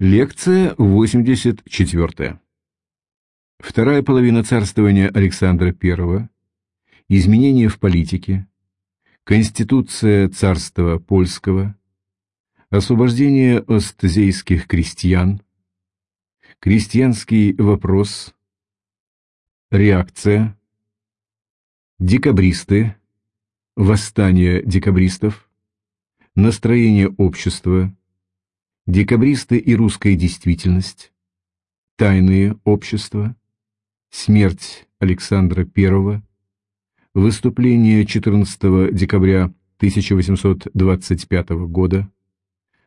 Лекция 84. Вторая половина царствования Александра I. Изменения в политике. Конституция царства польского. Освобождение остзейских крестьян. Крестьянский вопрос. Реакция. Декабристы. Восстание декабристов. Настроение общества. Декабристы и русская действительность. Тайные общества. Смерть Александра I. Выступление 14 декабря 1825 года.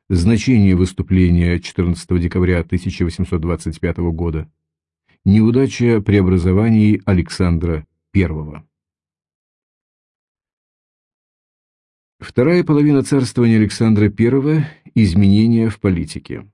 Значение выступления 14 декабря 1825 года. Неудача преобразований Александра I. Вторая половина царствования Александра I – изменения в политике.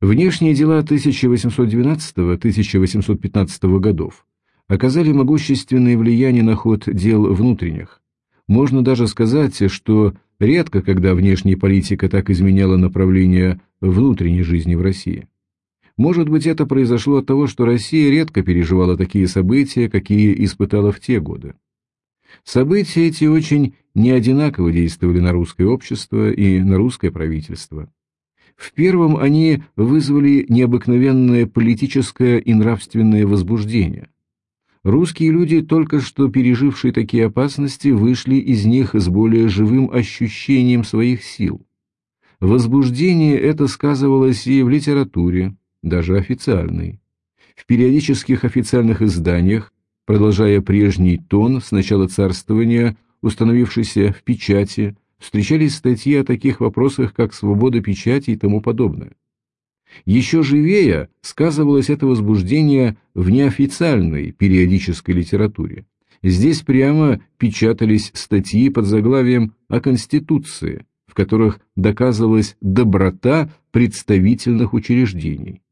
Внешние дела 1812-1815 годов оказали могущественное влияние на ход дел внутренних. Можно даже сказать, что редко когда внешняя политика так изменяла направление внутренней жизни в России. Может быть, это произошло от того, что Россия редко переживала такие события, какие испытала в те годы. События эти очень неодинаково действовали на русское общество и на русское правительство. В первом они вызвали необыкновенное политическое и нравственное возбуждение. Русские люди, только что пережившие такие опасности, вышли из них с более живым ощущением своих сил. Возбуждение это сказывалось и в литературе, даже официальной. В периодических официальных изданиях продолжая прежний тон с начала царствования, установившийся в печати, встречались статьи о таких вопросах, как свобода печати и тому подобное. Еще живее сказывалось это возбуждение в неофициальной периодической литературе. Здесь прямо печатались статьи под заглавием «О Конституции», в которых доказывалась доброта представительных учреждений.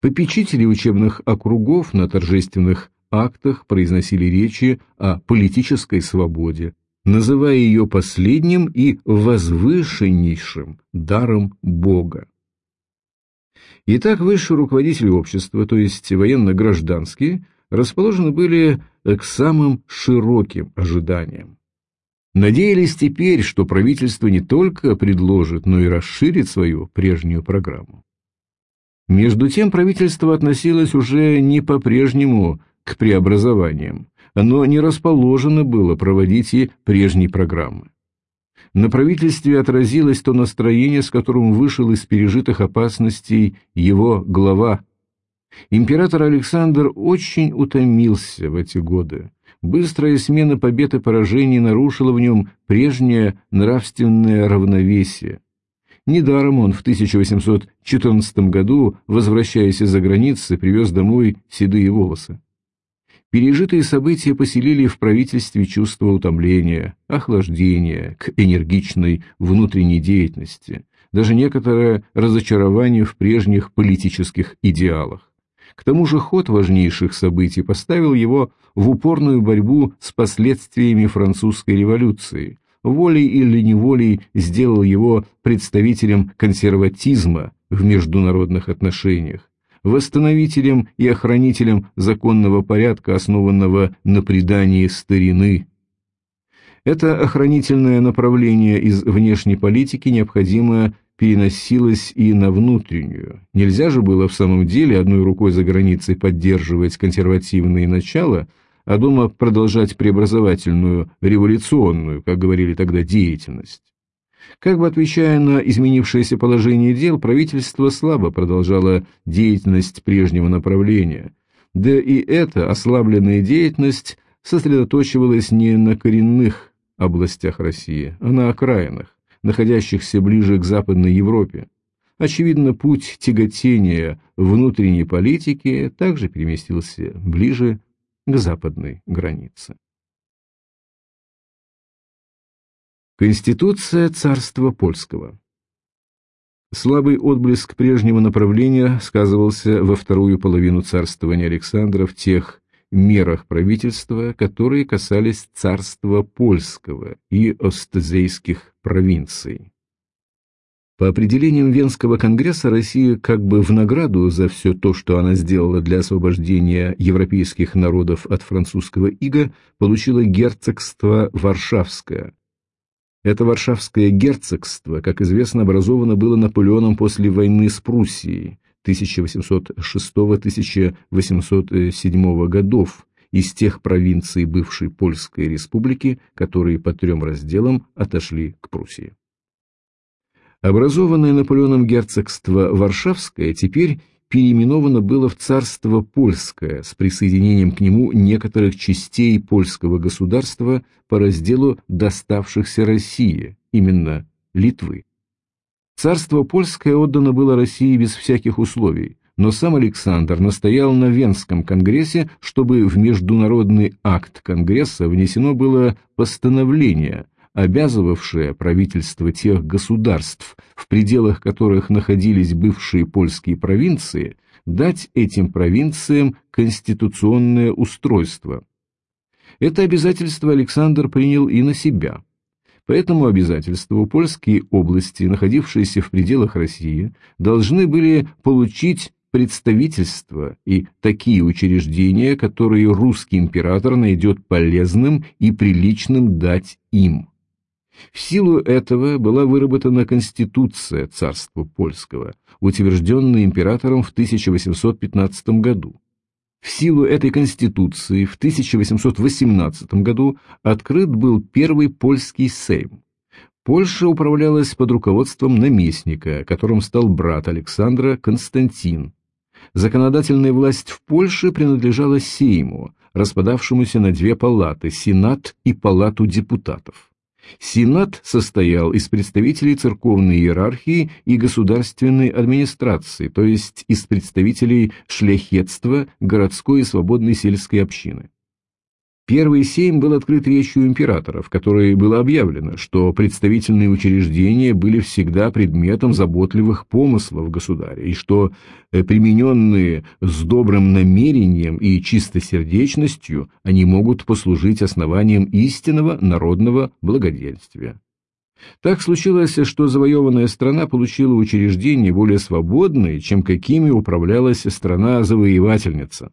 Попечители учебных округов на торжественных актах произносили речи о политической свободе, называя ее последним и возвышеннейшим даром Бога. Итак, высшие руководители общества, то есть военно-гражданские, расположены были к самым широким ожиданиям. Надеялись теперь, что правительство не только предложит, но и расширит свою прежнюю программу. Между тем правительство относилось уже не по-прежнему к преобразованиям. Оно не расположено было проводить и прежней программы. На правительстве отразилось то настроение, с которым вышел из пережитых опасностей его глава. Император Александр очень утомился в эти годы. Быстрая смена побед и поражений нарушила в нем прежнее нравственное равновесие. Недаром он в 1814 году, возвращаясь из-за границы, привез домой седые волосы. Пережитые события поселили в правительстве чувство утомления, охлаждения к энергичной внутренней деятельности, даже некоторое разочарование в прежних политических идеалах. К тому же ход важнейших событий поставил его в упорную борьбу с последствиями французской революции, волей или неволей сделал его представителем консерватизма в международных отношениях, восстановителем и охранителем законного порядка, основанного на предании старины. Это охранительное направление из внешней политики необходимо переносилось и на внутреннюю. Нельзя же было в самом деле одной рукой за границей поддерживать консервативные начала, а дома продолжать преобразовательную, революционную, как говорили тогда, деятельность. Как бы отвечая на изменившееся положение дел, правительство слабо продолжало деятельность прежнего направления. Да и эта ослабленная деятельность сосредоточивалась не на коренных областях России, а на окраинах, находящихся ближе к Западной Европе. Очевидно, путь тяготения внутренней политики также переместился ближе к западной границе. Конституция царства польского Слабый отблеск прежнего направления сказывался во вторую половину царствования Александра в тех мерах правительства, которые касались царства польского и остзейских провинций. По определениям Венского конгресса, Россия как бы в награду за все то, что она сделала для освобождения европейских народов от французского ига, получила герцогство Варшавское. Это Варшавское герцогство, как известно, образовано было Наполеоном после войны с Пруссией 1806-1807 годов из тех провинций бывшей Польской республики, которые по трем разделам отошли к Пруссии. Образованное Наполеоном герцогство Варшавское теперь переименовано было в царство Польское с присоединением к нему некоторых частей польского государства по разделу доставшихся России, именно Литвы. Царство Польское отдано было России без всяких условий, но сам Александр настоял на Венском конгрессе, чтобы в международный акт конгресса внесено было постановление, обязывавшее правительство тех государств, в пределах которых находились бывшие польские провинции, дать этим провинциям конституционное устройство. Это обязательство Александр принял и на себя. По этому обязательству польские области, находившиеся в пределах России, должны были получить представительства и такие учреждения, которые русский император найдет полезным и приличным дать им. В силу этого была выработана Конституция царства польского, утвержденная императором в 1815 году. В силу этой Конституции в 1818 году открыт был первый польский сейм. Польша управлялась под руководством наместника, которым стал брат Александра Константин. Законодательная власть в Польше принадлежала Сейму, распадавшемуся на две палаты – Сенат и Палату депутатов. Сенат состоял из представителей церковной иерархии и государственной администрации, то есть из представителей шляхетства, городской и свободной сельской общины. Первый сейм был открыт речью императора, в которой было объявлено, что представительные учреждения были всегда предметом заботливых помыслов государя, и что э, примененные с добрым намерением и чистосердечностью они могут послужить основанием истинного народного благоденствия. Так случилось, что завоеванная страна получила учреждения более свободные, чем какими управлялась страна-завоевательница.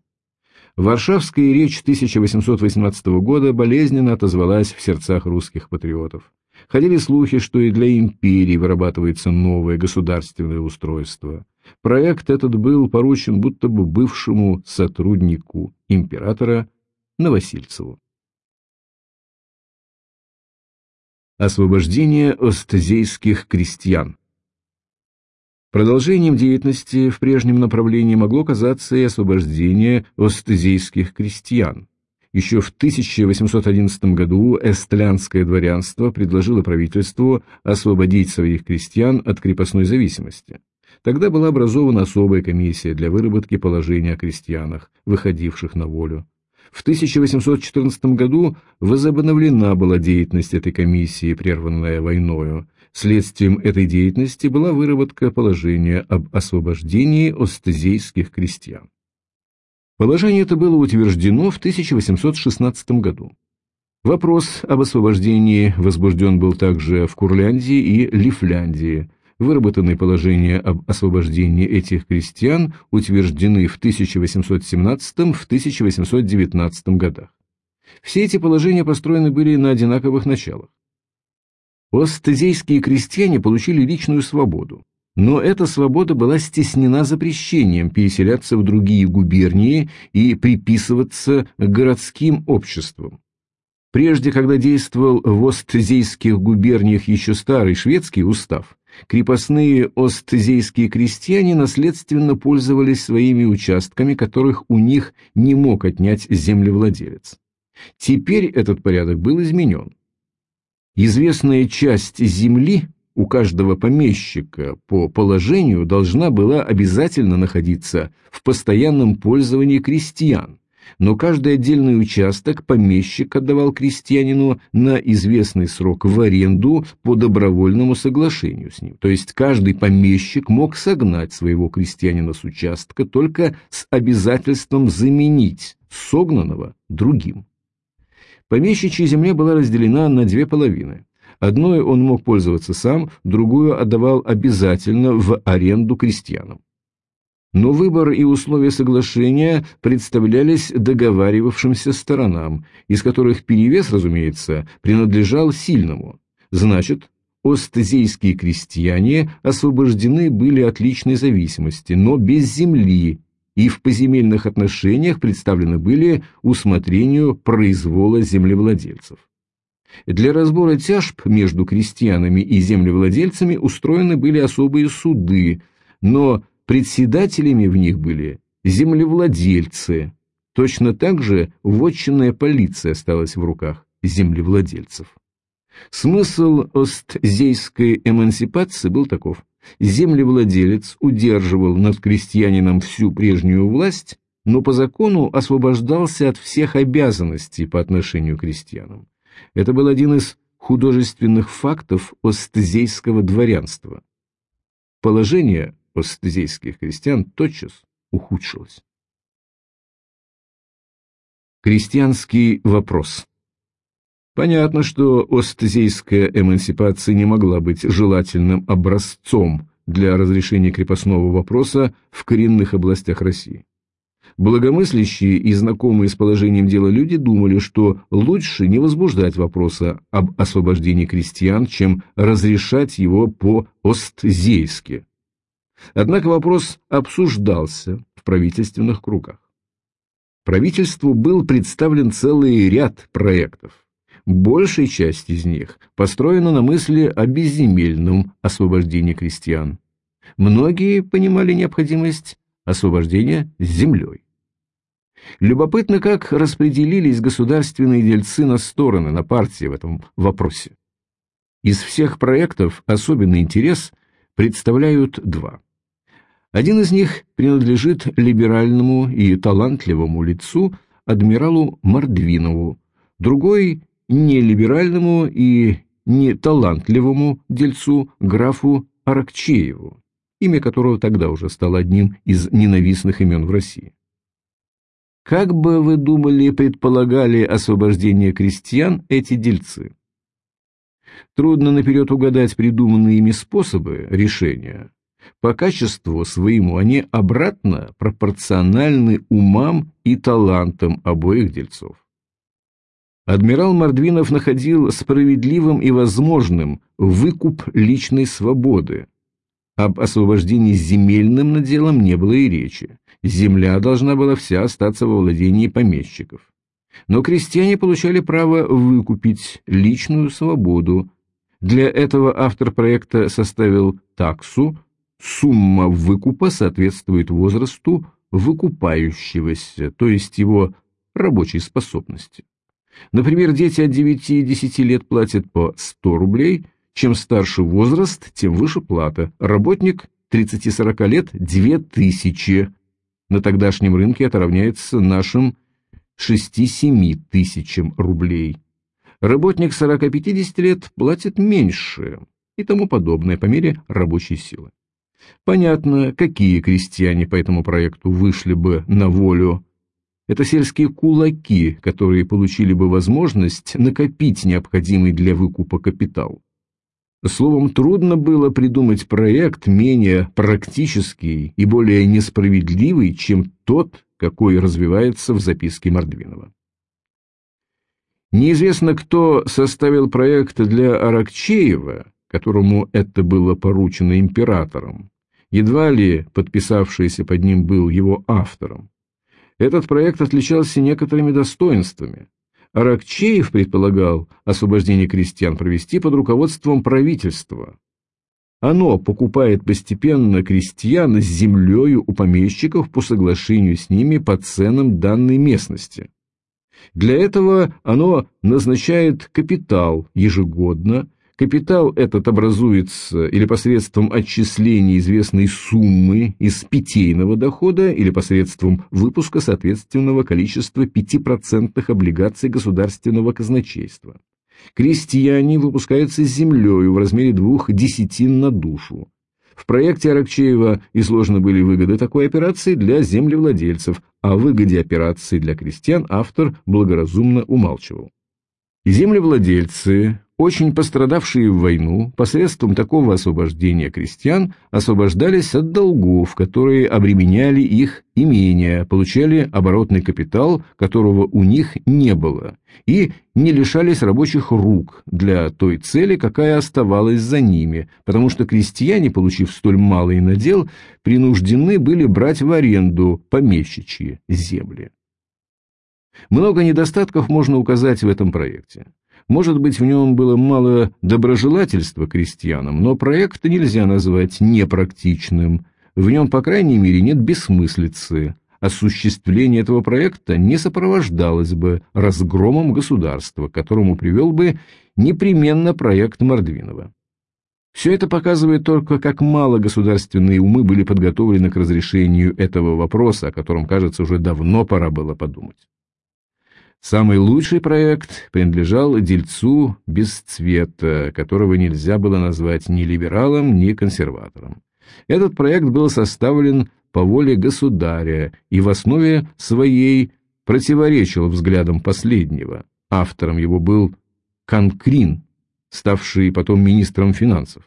Варшавская речь 1818 года болезненно отозвалась в сердцах русских патриотов. Ходили слухи, что и для империи вырабатывается новое государственное устройство. Проект этот был поручен будто бы бывшему сотруднику императора Новосильцеву. Освобождение остзейских крестьян Продолжением деятельности в прежнем направлении могло казаться и освобождение остезийских крестьян. Еще в 1811 году эстлянское дворянство предложило правительству освободить своих крестьян от крепостной зависимости. Тогда была образована особая комиссия для выработки положения о крестьянах, выходивших на волю. В 1814 году возобновлена была деятельность этой комиссии, прерванная войною. Следствием этой деятельности была выработка положения об освобождении остезейских крестьян. Положение это было утверждено в 1816 году. Вопрос об освобождении возбужден был также в Курляндии и Лифляндии. Выработанные положения об освобождении этих крестьян утверждены в 1817-1819 годах. Все эти положения построены были на одинаковых началах. Остезейские крестьяне получили личную свободу, но эта свобода была стеснена запрещением переселяться в другие губернии и приписываться городским обществам. Прежде, когда действовал в Остзейских губерниях еще старый шведский устав, крепостные остзейские крестьяне наследственно пользовались своими участками, которых у них не мог отнять землевладелец. Теперь этот порядок был изменен. Известная часть земли у каждого помещика по положению должна была обязательно находиться в постоянном пользовании крестьян, но каждый отдельный участок помещик отдавал крестьянину на известный срок в аренду по добровольному соглашению с ним. То есть каждый помещик мог согнать своего крестьянина с участка только с обязательством заменить согнанного другим. Помещичья земля была разделена на две половины. Одной он мог пользоваться сам, другую отдавал обязательно в аренду крестьянам. Но выбор и условия соглашения представлялись договаривавшимся сторонам, из которых перевес, разумеется, принадлежал сильному. Значит, остзейские крестьяне освобождены были от личной зависимости, но без земли, и в поземельных отношениях представлены были усмотрению произвола землевладельцев. Для разбора тяжб между крестьянами и землевладельцами устроены были особые суды, но председателями в них были землевладельцы. Точно так же вотчинная полиция осталась в руках землевладельцев. Смысл остзейской эмансипации был таков. Землевладелец удерживал над крестьянином всю прежнюю власть, но по закону освобождался от всех обязанностей по отношению к крестьянам. Это был один из художественных фактов остзейского дворянства. Положение остзейских крестьян тотчас ухудшилось. Крестьянский вопрос Понятно, что остзейская эмансипация не могла быть желательным образцом для разрешения крепостного вопроса в коренных областях России. Благомыслящие и знакомые с положением дела люди думали, что лучше не возбуждать вопроса об освобождении крестьян, чем разрешать его по-остзейски. Однако вопрос обсуждался в правительственных кругах. Правительству был представлен целый ряд проектов. Большая часть из них построена на мысли о безземельном освобождении крестьян. Многие понимали необходимость освобождения землей. Любопытно, как распределились государственные дельцы на стороны, на партии в этом вопросе. Из всех проектов особенный интерес представляют два. Один из них принадлежит либеральному и талантливому лицу адмиралу Мордвинову, другой – нелиберальному и неталантливому дельцу графу Аракчееву, имя которого тогда уже стало одним из ненавистных имен в России. Как бы вы думали, предполагали освобождение крестьян эти дельцы? Трудно наперед угадать придуманные ими способы решения. По качеству своему они обратно пропорциональны умам и талантам обоих дельцов. Адмирал Мордвинов находил справедливым и возможным выкуп личной свободы. Об освобождении земельным наделом не было и речи. Земля должна была вся остаться во владении помещиков. Но крестьяне получали право выкупить личную свободу. Для этого автор проекта составил таксу, сумма выкупа соответствует возрасту выкупающегося, то есть его рабочей способности. Например, дети от 9 и 10 лет платят по 100 рублей, чем старше возраст, тем выше плата. Работник 30-40 лет – 2000. На тогдашнем рынке это равняется нашим 6-7 тысячам рублей. Работник 40-50 лет платит меньше и тому подобное по мере рабочей силы. Понятно, какие крестьяне по этому проекту вышли бы на волю это сельские кулаки, которые получили бы возможность накопить необходимый для выкупа капитал. Словом, трудно было придумать проект менее практический и более несправедливый, чем тот, какой развивается в записке Мордвинова. Неизвестно, кто составил проект для Аракчеева, которому это было поручено императором. Едва ли подписавшийся под ним был его автором. Этот проект отличался некоторыми достоинствами. Аракчеев предполагал освобождение крестьян провести под руководством правительства. Оно покупает постепенно крестьян с землею у помещиков по соглашению с ними по ценам данной местности. Для этого оно назначает капитал ежегодно, Капитал этот образуется или посредством отчисления известной суммы из питейного дохода, или посредством выпуска соответственного количества 5% облигаций государственного казначейства. Крестьяне выпускаются землею в размере двух десятин на душу. В проекте Аракчеева изложены были выгоды такой операции для землевладельцев, а выгоде операции для крестьян автор благоразумно умалчивал. Землевладельцы очень пострадавшие в войну посредством такого освобождения крестьян освобождались от долгов, которые обременяли их имения, получали оборотный капитал, которого у них не было, и не лишались рабочих рук для той цели, какая оставалась за ними, потому что крестьяне, получив столь малый надел, принуждены были брать в аренду помещичьи земли. Много недостатков можно указать в этом проекте. Может быть, в нем было мало доброжелательства крестьянам, но проект нельзя назвать непрактичным. В нем, по крайней мере, нет бессмыслицы. Осуществление этого проекта не сопровождалось бы разгромом государства, которому привел бы непременно проект Мордвинова. Все это показывает только, как мало государственные умы были подготовлены к разрешению этого вопроса, о котором, кажется, уже давно пора было подумать. Самый лучший проект принадлежал дельцу без цвета, которого нельзя было назвать ни либералом, ни консерватором. Этот проект был составлен по воле государя и в основе своей противоречил взглядам последнего. Автором его был Конкрин, ставший потом министром финансов.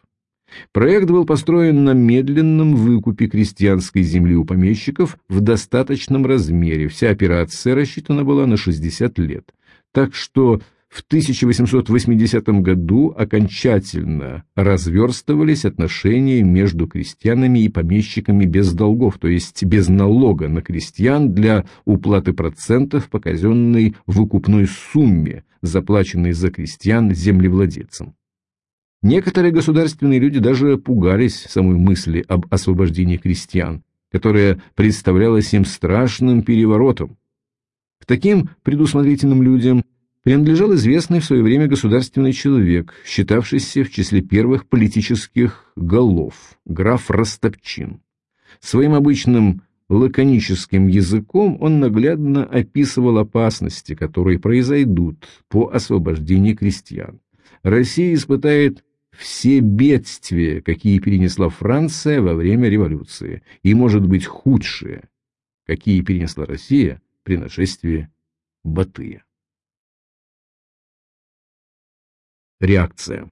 Проект был построен на медленном выкупе крестьянской земли у помещиков в достаточном размере. Вся операция рассчитана была на 60 лет. Так что в 1880 году окончательно разверстывались отношения между крестьянами и помещиками без долгов, то есть без налога на крестьян для уплаты процентов по казенной выкупной сумме, заплаченной за крестьян землевладельцам. Некоторые государственные люди даже пугались самой мысли об освобождении крестьян, которая представлялась им страшным переворотом. К таким предусмотрительным людям принадлежал известный в свое время государственный человек, считавшийся в числе первых политических голов, граф Ростопчин. Своим обычным лаконическим языком он наглядно описывал опасности, которые произойдут по освобождении крестьян. Россия испытает все бедствия, какие перенесла Франция во время революции, и, может быть, худшие, какие перенесла Россия при нашествии Батыя. Реакция.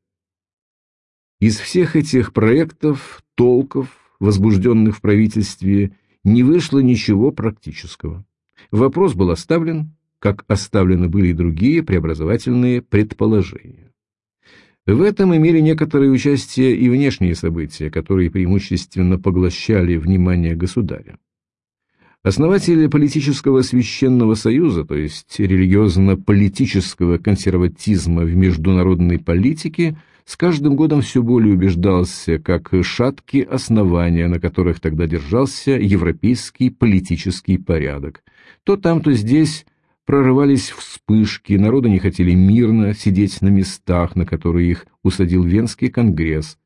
Из всех этих проектов, толков, возбужденных в правительстве, не вышло ничего практического. Вопрос был оставлен, как оставлены были и другие преобразовательные предположения. В этом имели некоторое участие и внешние события, которые преимущественно поглощали внимание государя. Основатели политического священного союза, то есть религиозно-политического консерватизма в международной политике, с каждым годом все более убеждался, как шаткие основания, на которых тогда держался европейский политический порядок. То там, то здесь прорывались вспышки, народы не хотели мирно сидеть на местах, на которые их усадил Венский конгресс.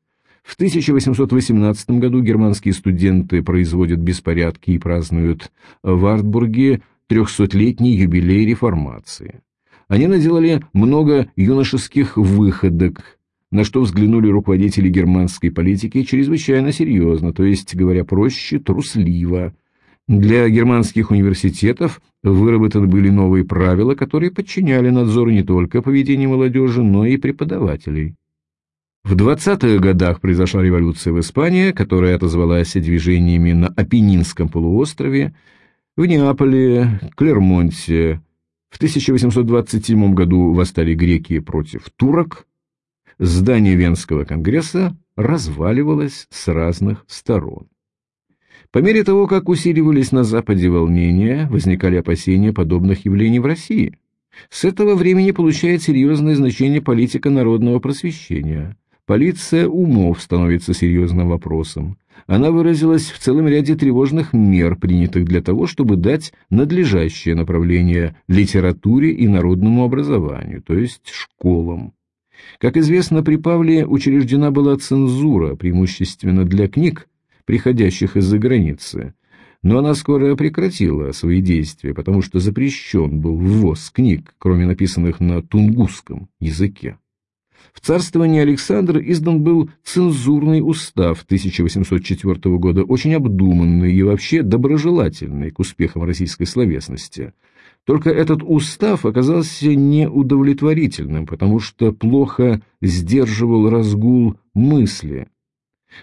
В 1818 году германские студенты производят беспорядки и празднуют в Артбурге трехсотлетний юбилей реформации. Они наделали много юношеских выходок, на что взглянули руководители германской политики чрезвычайно серьезно, то есть, говоря проще, трусливо – для германских университетов выработаны были новые правила, которые подчиняли надзору не только поведению молодежи, но и преподавателей. В 20-х годах произошла революция в Испании, которая отозвалась движениями на Апеннинском полуострове, в Неаполе, Клермонте. В 1827 году восстали греки против турок. Здание Венского конгресса разваливалось с разных сторон. По мере того, как усиливались на Западе волнения, возникали опасения подобных явлений в России. С этого времени получает серьезное значение политика народного просвещения. Полиция умов становится серьезным вопросом. Она выразилась в целом ряде тревожных мер, принятых для того, чтобы дать надлежащее направление литературе и народному образованию, то есть школам. Как известно, при Павле учреждена была цензура, преимущественно для книг, приходящих из-за границы, но она скоро прекратила свои действия, потому что запрещен был ввоз книг, кроме написанных на тунгусском языке. В царствовании Александра издан был цензурный устав 1804 года, очень обдуманный и вообще доброжелательный к успехам российской словесности. Только этот устав оказался неудовлетворительным, потому что плохо сдерживал разгул мысли.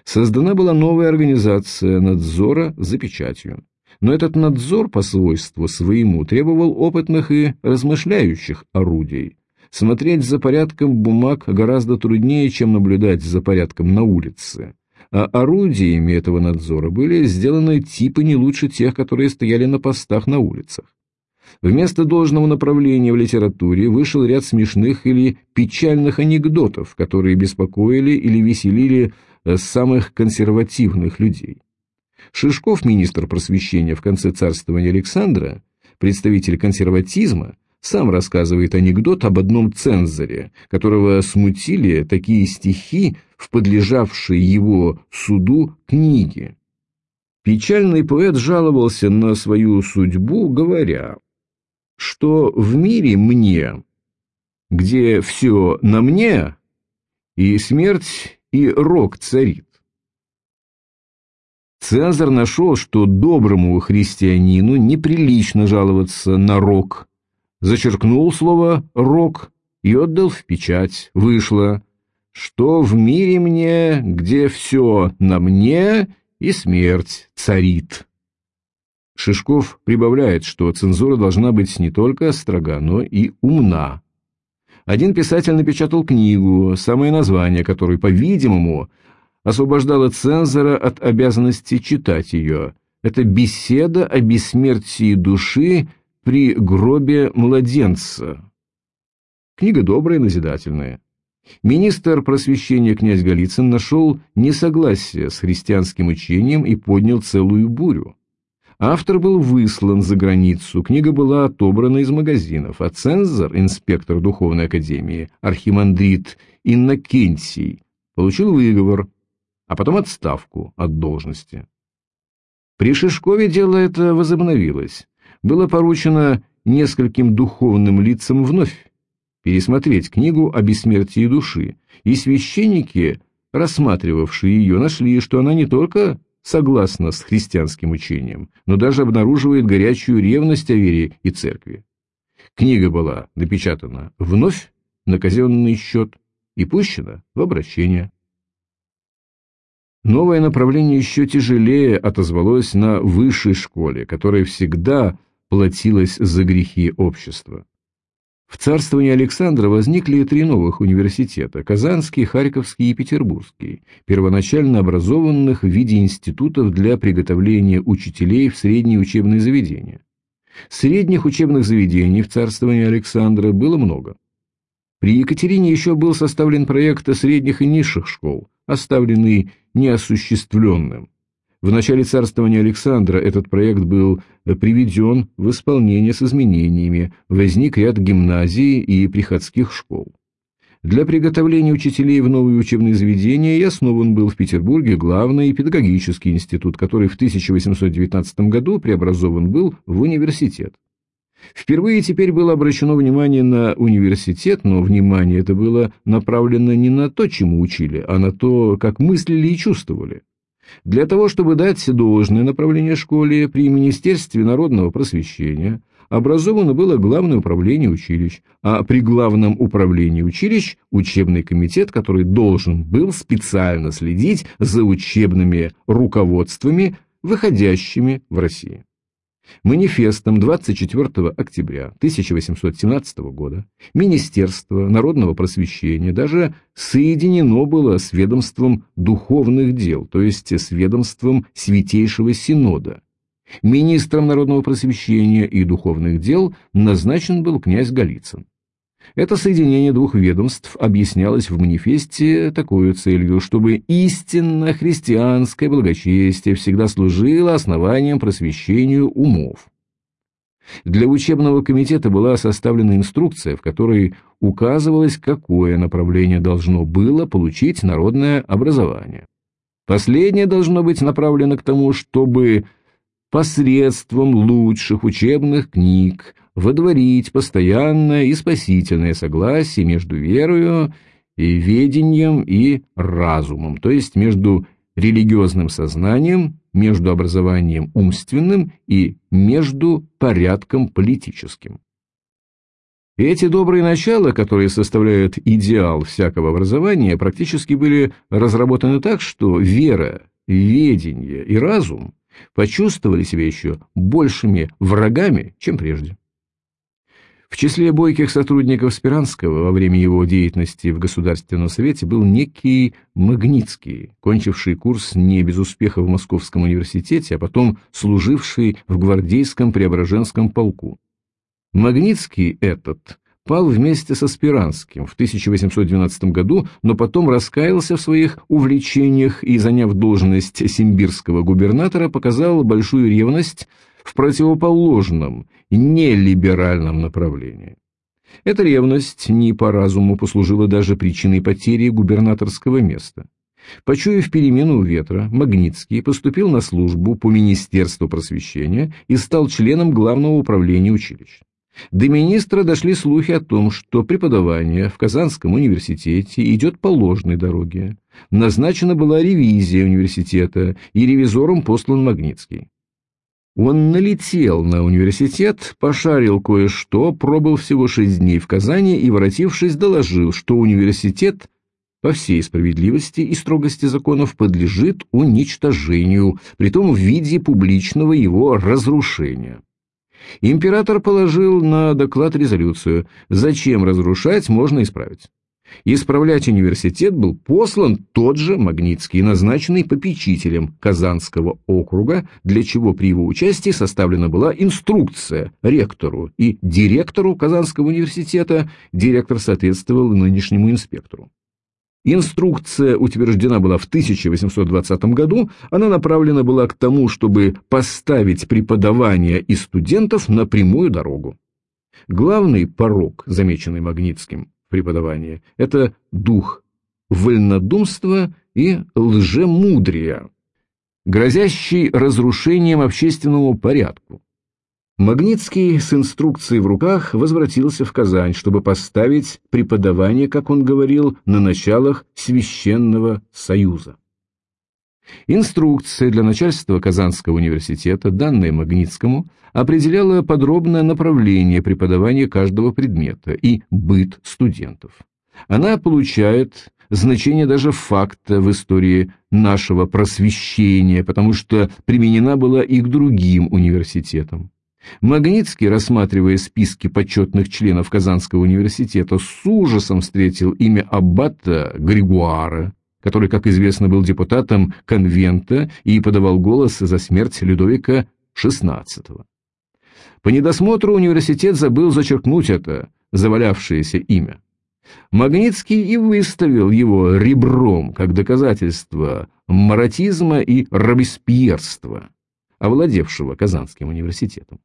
Создана была новая организация надзора за печатью. Но этот надзор по свойству своему требовал опытных и размышляющих орудий. Смотреть за порядком бумаг гораздо труднее, чем наблюдать за порядком на улице. А орудиями этого надзора были сделаны типы не лучше тех, которые стояли на постах на улицах. Вместо должного направления в литературе вышел ряд смешных или печальных анекдотов, которые беспокоили или веселили самых консервативных людей. Шишков, министр просвещения в конце царствования Александра, представитель консерватизма, сам рассказывает анекдот об одном цензоре, которого смутили такие стихи в подлежавшей его суду книге. Печальный поэт жаловался на свою судьбу, говоря, что в мире мне, где все на мне, и смерть, и рок царит. Цезарь нашел, что доброму христианину неприлично жаловаться на рок, зачеркнул слово «рок» и отдал в печать. Вышло, что в мире мне, где все на мне, и смерть царит. Шишков прибавляет, что цензура должна быть не только строга, но и умна. Один писатель напечатал книгу, самое название которой, по-видимому, освобождало цензора от обязанности читать ее. Это «Беседа о бессмертии души при гробе младенца». Книга добрая и назидательная. Министр просвещения князь Голицын нашел несогласие с христианским учением и поднял целую бурю. Автор был выслан за границу, книга была отобрана из магазинов, а цензор, инспектор Духовной Академии, архимандрит Иннокентий, получил выговор, а потом отставку от должности. При Шишкове дело это возобновилось. Было поручено нескольким духовным лицам вновь пересмотреть книгу о бессмертии души, и священники, рассматривавшие ее, нашли, что она не только согласна с христианским учением, но даже обнаруживает горячую ревность о вере и церкви. Книга была напечатана вновь на казенный счет и пущена в обращение. Новое направление еще тяжелее отозвалось на высшей школе, которая всегда платилась за грехи общества. В царствовании Александра возникли три новых университета – Казанский, Харьковский и Петербургский, первоначально образованных в виде институтов для приготовления учителей в средние учебные заведения. Средних учебных заведений в царствовании Александра было много. При Екатерине еще был составлен проект средних и низших школ, оставленный неосуществленным. В начале царствования Александра этот проект был приведен в исполнение с изменениями, возник ряд гимназий и приходских школ. Для приготовления учителей в новые учебные заведения и основан был в Петербурге главный педагогический институт, который в 1819 году преобразован был в университет. Впервые теперь было обращено внимание на университет, но внимание это было направлено не на то, чему учили, а на то, как мыслили и чувствовали. Для того, чтобы дать должное направление школе при Министерстве народного просвещения, образовано было Главное управление училищ, а при Главном управлении училищ – учебный комитет, который должен был специально следить за учебными руководствами, выходящими в России. Манифестом 24 октября 1817 года Министерство народного просвещения даже соединено было с ведомством духовных дел, то есть с ведомством Святейшего Синода. Министром народного просвещения и духовных дел назначен был князь Голицын. Это соединение двух ведомств объяснялось в манифесте такой целью, чтобы истинно христианское благочестие всегда служило основанием просвещению умов. Для учебного комитета была составлена инструкция, в которой указывалось, какое направление должно было получить народное образование. Последнее должно быть направлено к тому, чтобы посредством лучших учебных книг водворить постоянное и спасительное согласие между верою и ведением и разумом, то есть между религиозным сознанием между образованием умственным и между порядком политическим. Эти добрые начала, которые составляют идеал всякого образования, практически были разработаны так, что вера, ведение и разум почувствовали себя еще большими врагами, чем прежде. В числе бойких сотрудников Спиранского во время его деятельности в Государственном Совете был некий Магнитский, кончивший курс не без успеха в Московском университете, а потом служивший в гвардейском Преображенском полку. Магнитский этот пал вместе со Спиранским в 1812 году, но потом раскаялся в своих увлечениях и, заняв должность симбирского губернатора, показал большую ревность в противоположном, нелиберальном направлении. Эта ревность не по разуму послужила даже причиной потери губернаторского места. Почуяв перемену ветра, Магнитский поступил на службу по Министерству просвещения и стал членом Главного управления училищ. До министра дошли слухи о том, что преподавание в Казанском университете идет по ложной дороге. Назначена была ревизия университета, и ревизором послан Магнитский. Он налетел на университет, пошарил кое-что, пробыл всего шесть дней в Казани и, воротившись, доложил, что университет по всей справедливости и строгости законов подлежит уничтожению, притом в виде публичного его разрушения. Император положил на доклад резолюцию «Зачем разрушать, можно исправить». Исправлять университет был послан тот же Магнитский, назначенный попечителем Казанского округа, для чего при его участии составлена была инструкция ректору и директору Казанского университета, директор соответствовал нынешнему инспектору. Инструкция утверждена была в 1820 году, она направлена была к тому, чтобы поставить преподавание и студентов на прямую дорогу. Главный порог, замеченный Магнитским в преподавании, это дух вольнодумства и лжемудрия, грозящий разрушением общественному порядку. Магнитский с инструкцией в руках возвратился в Казань, чтобы поставить преподавание, как он говорил, на началах Священного Союза. Инструкция для начальства Казанского университета, данная Магнитскому, определяла подробное направление преподавания каждого предмета и быт студентов. Она получает значение даже факта в истории нашего просвещения, потому что применена была и к другим университетам. Магнитский, рассматривая списки почетных членов Казанского университета, с ужасом встретил имя аббата Григуара, который, как известно, был депутатом конвента и подавал голос за смерть Людовика XVI. По недосмотру университет забыл зачеркнуть это завалявшееся имя. Магнитский и выставил его ребром как доказательство маратизма и робеспьерства, овладевшего Казанским университетом.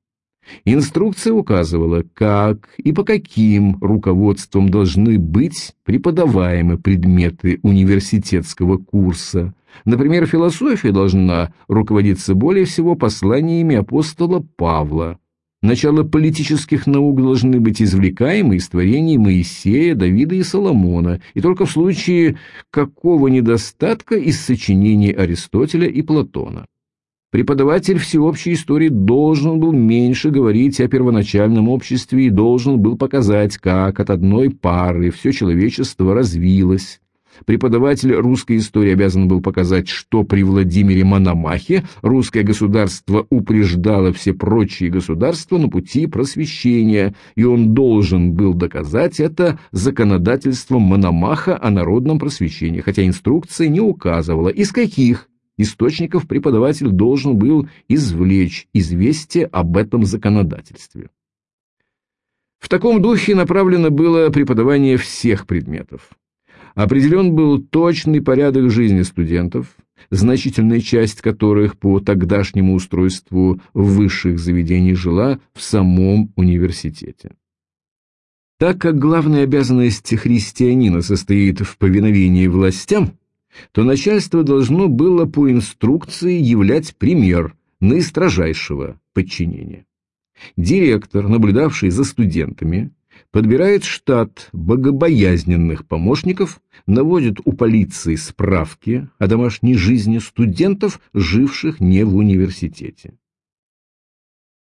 Инструкция указывала, как и по каким руководством должны быть преподаваемы предметы университетского курса. Например, философия должна руководиться более всего посланиями апостола Павла. Начало политических наук должны быть извлекаемы из творений Моисея, Давида и Соломона, и только в случае какого недостатка из сочинений Аристотеля и Платона. Преподаватель всеобщей истории должен был меньше говорить о первоначальном обществе и должен был показать, как от одной пары все человечество развилось. Преподаватель русской истории обязан был показать, что при Владимире Мономахе русское государство упреждало все прочие государства на пути просвещения, и он должен был доказать это законодательством Мономаха о народном просвещении, хотя инструкция не указывала, из каких источников преподаватель должен был извлечь известие об этом законодательстве. В таком духе направлено было преподавание всех предметов. Определен был точный порядок жизни студентов, значительная часть которых по тогдашнему устройству высших заведений жила в самом университете. Так как главная обязанность христианина состоит в повиновении властям, то начальство должно было по инструкции являть пример наистрожайшего подчинения. Директор, наблюдавший за студентами, подбирает штат богобоязненных помощников, наводит у полиции справки о домашней жизни студентов, живших не в университете.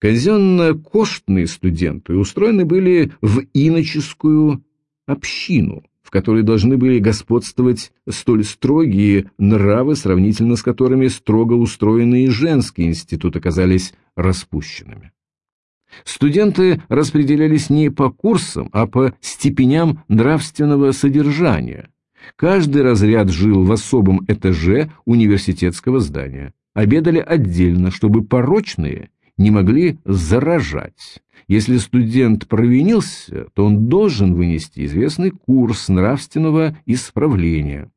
Казенно-коштные студенты устроены были в иноческую общину, в которой должны были господствовать столь строгие нравы, сравнительно с которыми строго устроенные женские институты оказались распущенными. Студенты распределялись не по курсам, а по степеням нравственного содержания. Каждый разряд жил в особом этаже университетского здания. Обедали отдельно, чтобы порочные не могли заражать. Если студент провинился, то он должен вынести известный курс нравственного исправления.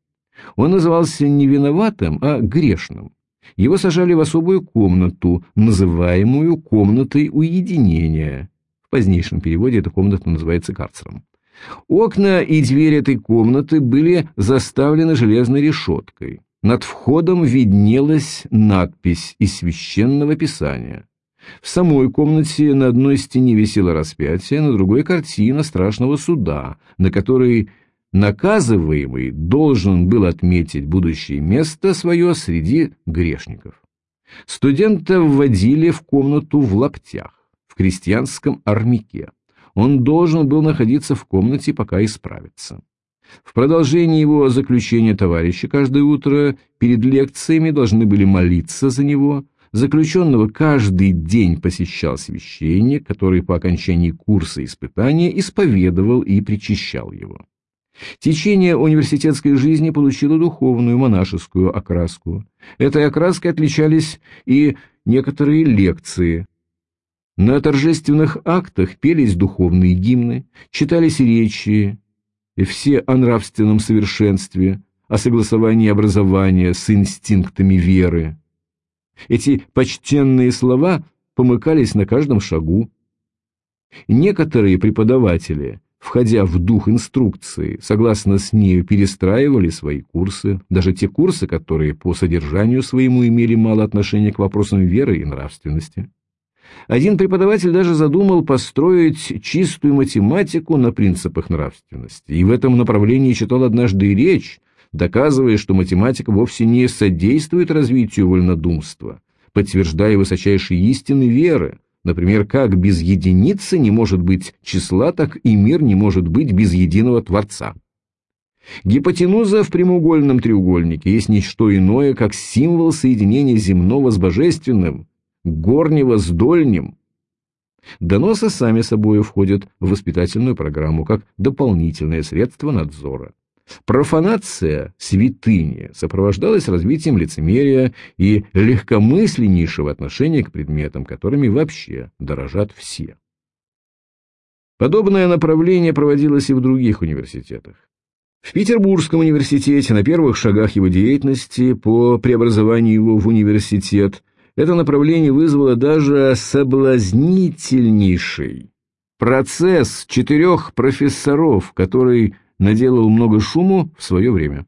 Он назывался не виноватым, а грешным. Его сажали в особую комнату, называемую комнатой уединения. В позднейшем переводе эта комната называется карцером. Окна и двери этой комнаты были заставлены железной решеткой. Над входом виднелась надпись из священного писания. В самой комнате на одной стене висело распятие, на другой картина страшного суда, на которой наказываемый должен был отметить будущее место свое среди грешников. Студента вводили в комнату в лаптях, в крестьянском армяке. Он должен был находиться в комнате, пока исправится. В продолжении его заключения товарищи каждое утро перед лекциями должны были молиться за него, Заключенного каждый день посещал священник, который по окончании курса испытания исповедовал и причащал его. Течение университетской жизни получило духовную монашескую окраску. Этой окраской отличались и некоторые лекции. На торжественных актах пелись духовные гимны, читались речи, и все о нравственном совершенстве, о согласовании образования с инстинктами веры. Эти почтенные слова помыкались на каждом шагу. Некоторые преподаватели, входя в дух инструкции, согласно с нею перестраивали свои курсы, даже те курсы, которые по содержанию своему имели мало отношения к вопросам веры и нравственности. Один преподаватель даже задумал построить чистую математику на принципах нравственности, и в этом направлении читал однажды речь, доказывая, что математика вовсе не содействует развитию вольнодумства, подтверждая высочайшие истины веры, например, как без единицы не может быть числа, так и мир не может быть без единого Творца. Гипотенуза в прямоугольном треугольнике есть ничто иное, как символ соединения земного с божественным, горнего с дольним. Доносы сами собой входят в воспитательную программу как дополнительное средство надзора. Профанация святыни сопровождалась развитием лицемерия и легкомысленнейшего отношения к предметам, которыми вообще дорожат все. Подобное направление проводилось и в других университетах. В Петербургском университете на первых шагах его деятельности по преобразованию его в университет это направление вызвало даже соблазнительнейший процесс четырех профессоров, который наделал много шуму в свое время.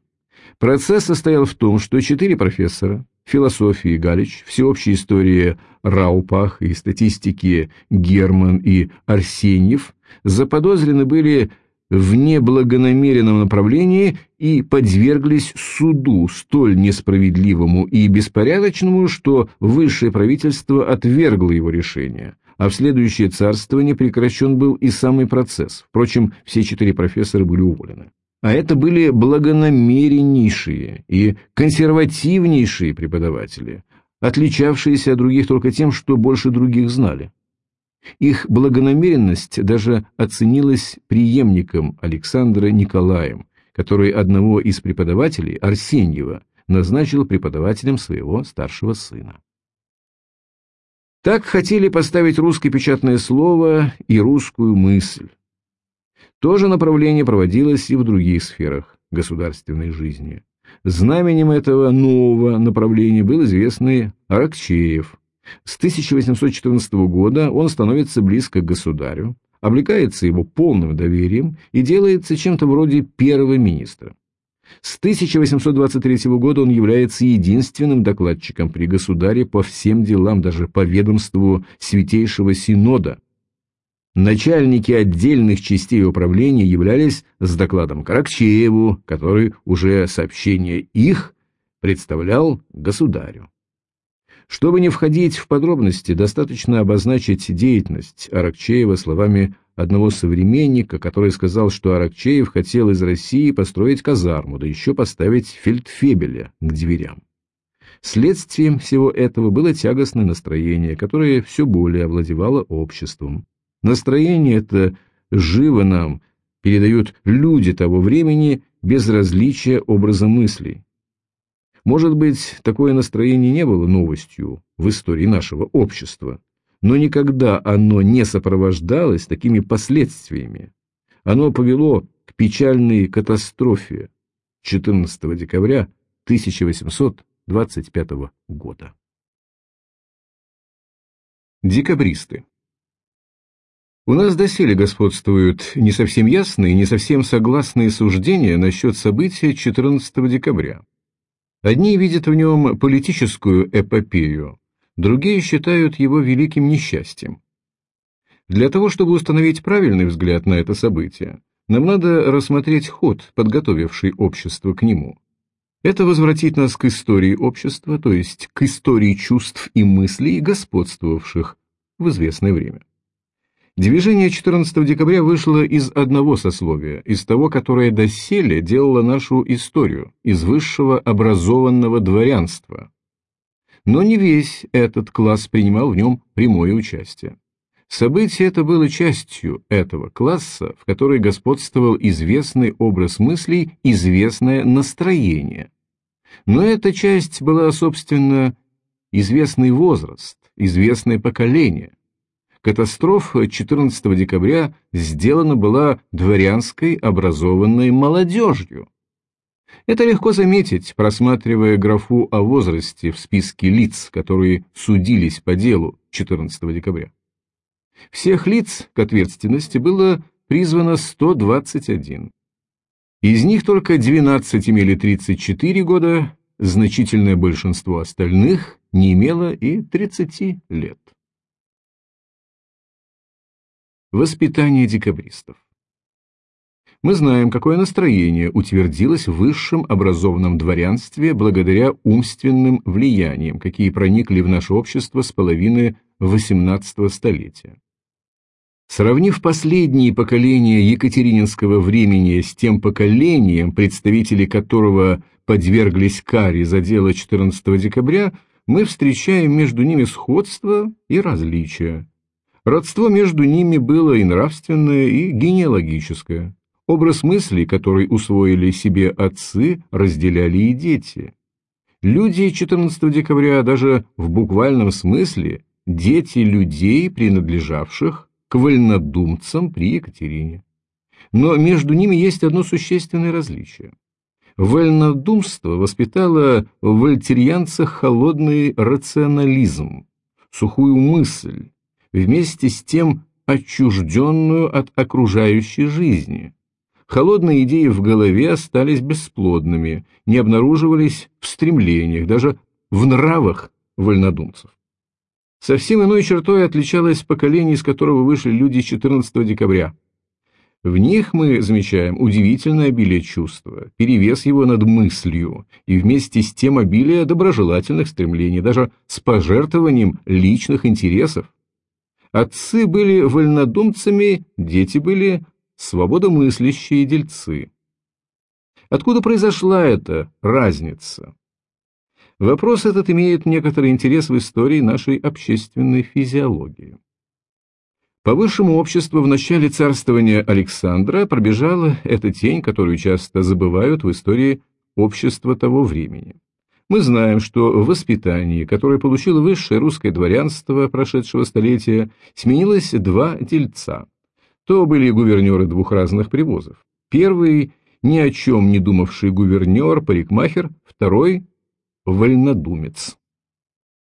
Процесс состоял в том, что четыре профессора философии Галич, всеобщей истории Раупах и статистики Герман и Арсеньев заподозрены были в неблагонамеренном направлении и подверглись суду столь несправедливому и беспорядочному, что высшее правительство отвергло его решение – а в следующее царствование прекращен был и самый процесс. Впрочем, все четыре профессора были уволены. А это были благонамереннейшие и консервативнейшие преподаватели, отличавшиеся от других только тем, что больше других знали. Их благонамеренность даже оценилась преемником Александра Николаем, который одного из преподавателей, Арсеньева, назначил преподавателем своего старшего сына. Так хотели поставить русское печатное слово и русскую мысль. То же направление проводилось и в других сферах государственной жизни. Знаменем этого нового направления был известный Аракчеев. С 1814 года он становится близко к государю, облекается его полным доверием и делается чем-то вроде первого министра. С 1823 года он является единственным докладчиком при государе по всем делам, даже по ведомству Святейшего Синода. Начальники отдельных частей управления являлись с докладом Каракчееву, который уже сообщение их представлял государю. Чтобы не входить в подробности, достаточно обозначить деятельность Аракчеева словами одного современника, который сказал, что Аракчеев хотел из России построить казарму, да еще поставить фельдфебеля к дверям. Следствием всего этого было тягостное настроение, которое все более овладевало обществом. Настроение это живо нам передают люди того времени без различия образа мыслей. Может быть, такое настроение не было новостью в истории нашего общества, но никогда оно не сопровождалось такими последствиями. Оно повело к печальной катастрофе 14 декабря 1825 года. Декабристы У нас доселе господствуют не совсем ясные, не совсем согласные суждения насчет события 14 декабря. Одни видят в нем политическую эпопею, другие считают его великим несчастьем. Для того, чтобы установить правильный взгляд на это событие, нам надо рассмотреть ход, подготовивший общество к нему. Это возвратит нас к истории общества, то есть к истории чувств и мыслей, господствовавших в известное время. Движение 14 декабря вышло из одного сословия, из того, которое доселе делало нашу историю, из высшего образованного дворянства, но не весь этот класс принимал в нем прямое участие. Событие это было частью этого класса, в которой господствовал известный образ мыслей, известное настроение. Но эта часть была, собственно, известный возраст, известное поколение. Катастрофа 14 декабря сделана была дворянской образованной молодежью. Это легко заметить, просматривая графу о возрасте в списке лиц, которые судились по делу 14 декабря. Всех лиц к ответственности было призвано 121. Из них только 12 имели 34 года, значительное большинство остальных не имело и 30 лет. Воспитание декабристов мы знаем, какое настроение утвердилось в высшем образованном дворянстве благодаря умственным влияниям, какие проникли в наше общество с половины XVIII столетия. Сравнив последние поколения екатерининского времени с тем поколением, представители которого подверглись каре за дело 14 декабря, мы встречаем между ними сходство и различия. Родство между ними было и нравственное, и генеалогическое. Образ мысли, который усвоили себе отцы, разделяли и дети. Люди 14 декабря даже в буквальном смысле дети людей, принадлежавших к вольнодумцам при Екатерине. Но между ними есть одно существенное различие. Вольнодумство воспитало в вольтерьянцах холодный рационализм, сухую мысль, вместе с тем отчужденную от окружающей жизни, Холодные идеи в голове остались бесплодными, не обнаруживались в стремлениях, даже в нравах вольнодумцев. Совсем иной чертой отличалось поколение, из которого вышли люди 14 декабря. В них мы замечаем удивительное обилие чувства, перевес его над мыслью и вместе с тем обилие доброжелательных стремлений, даже с пожертвованием личных интересов. Отцы были вольнодумцами, дети были свободомыслящие дельцы. Откуда произошла эта разница? Вопрос этот имеет некоторый интерес в истории нашей общественной физиологии. По высшему обществу в начале царствования Александра пробежала эта тень, которую часто забывают в истории общества того времени. Мы знаем, что в воспитании, которое получило высшее русское дворянство прошедшего столетия, сменилось два дельца то были гувернеры двух разных привозов. Первый – ни о чем не думавший гувернер, парикмахер, второй – вольнодумец.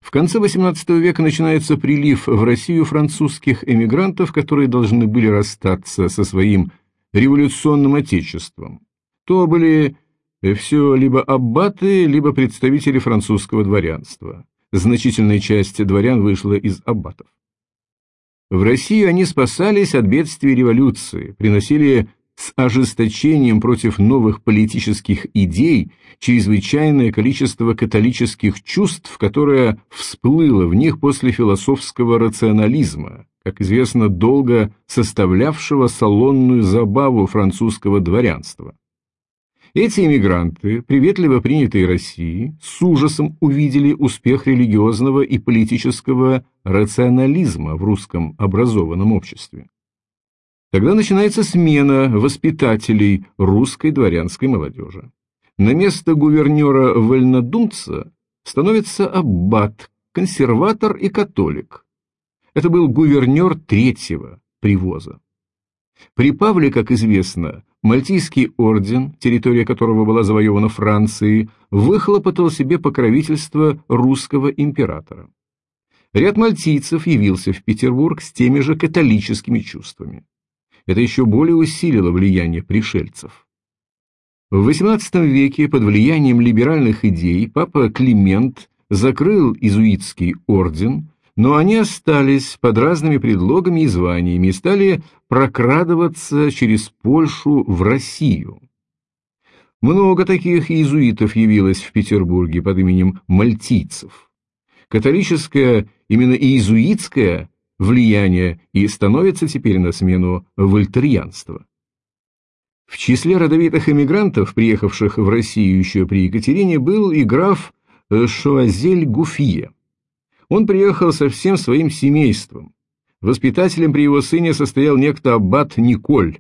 В конце XVIII века начинается прилив в Россию французских эмигрантов, которые должны были расстаться со своим революционным отечеством. То были все либо аббаты, либо представители французского дворянства. Значительная часть дворян вышла из аббатов. В Россию они спасались от бедствий революции, приносили с ожесточением против новых политических идей чрезвычайное количество католических чувств, которое всплыло в них после философского рационализма, как известно, долго составлявшего салонную забаву французского дворянства. Эти эмигранты, приветливо принятые Россией, с ужасом увидели успех религиозного и политического рационализма в русском образованном обществе. Тогда начинается смена воспитателей русской дворянской молодежи. На место гувернера-вольнодумца становится аббат, консерватор и католик. Это был гувернер третьего привоза. При Павле, как известно, Мальтийский орден, территория которого была завоевана Францией, выхлопотал себе покровительство русского императора. Ряд мальтийцев явился в Петербург с теми же католическими чувствами. Это еще более усилило влияние пришельцев. В XVIII веке под влиянием либеральных идей папа Климент закрыл изуитский орден, но они остались под разными предлогами и званиями и стали прокрадываться через Польшу в Россию. Много таких иезуитов явилось в Петербурге под именем мальтийцев. Католическое, именно иезуитское влияние и становится теперь на смену вольтерьянства. В числе родовитых эмигрантов, приехавших в Россию еще при Екатерине, был и граф Шуазель Гуфье. Он приехал со всем своим семейством. Воспитателем при его сыне состоял некто аббат Николь.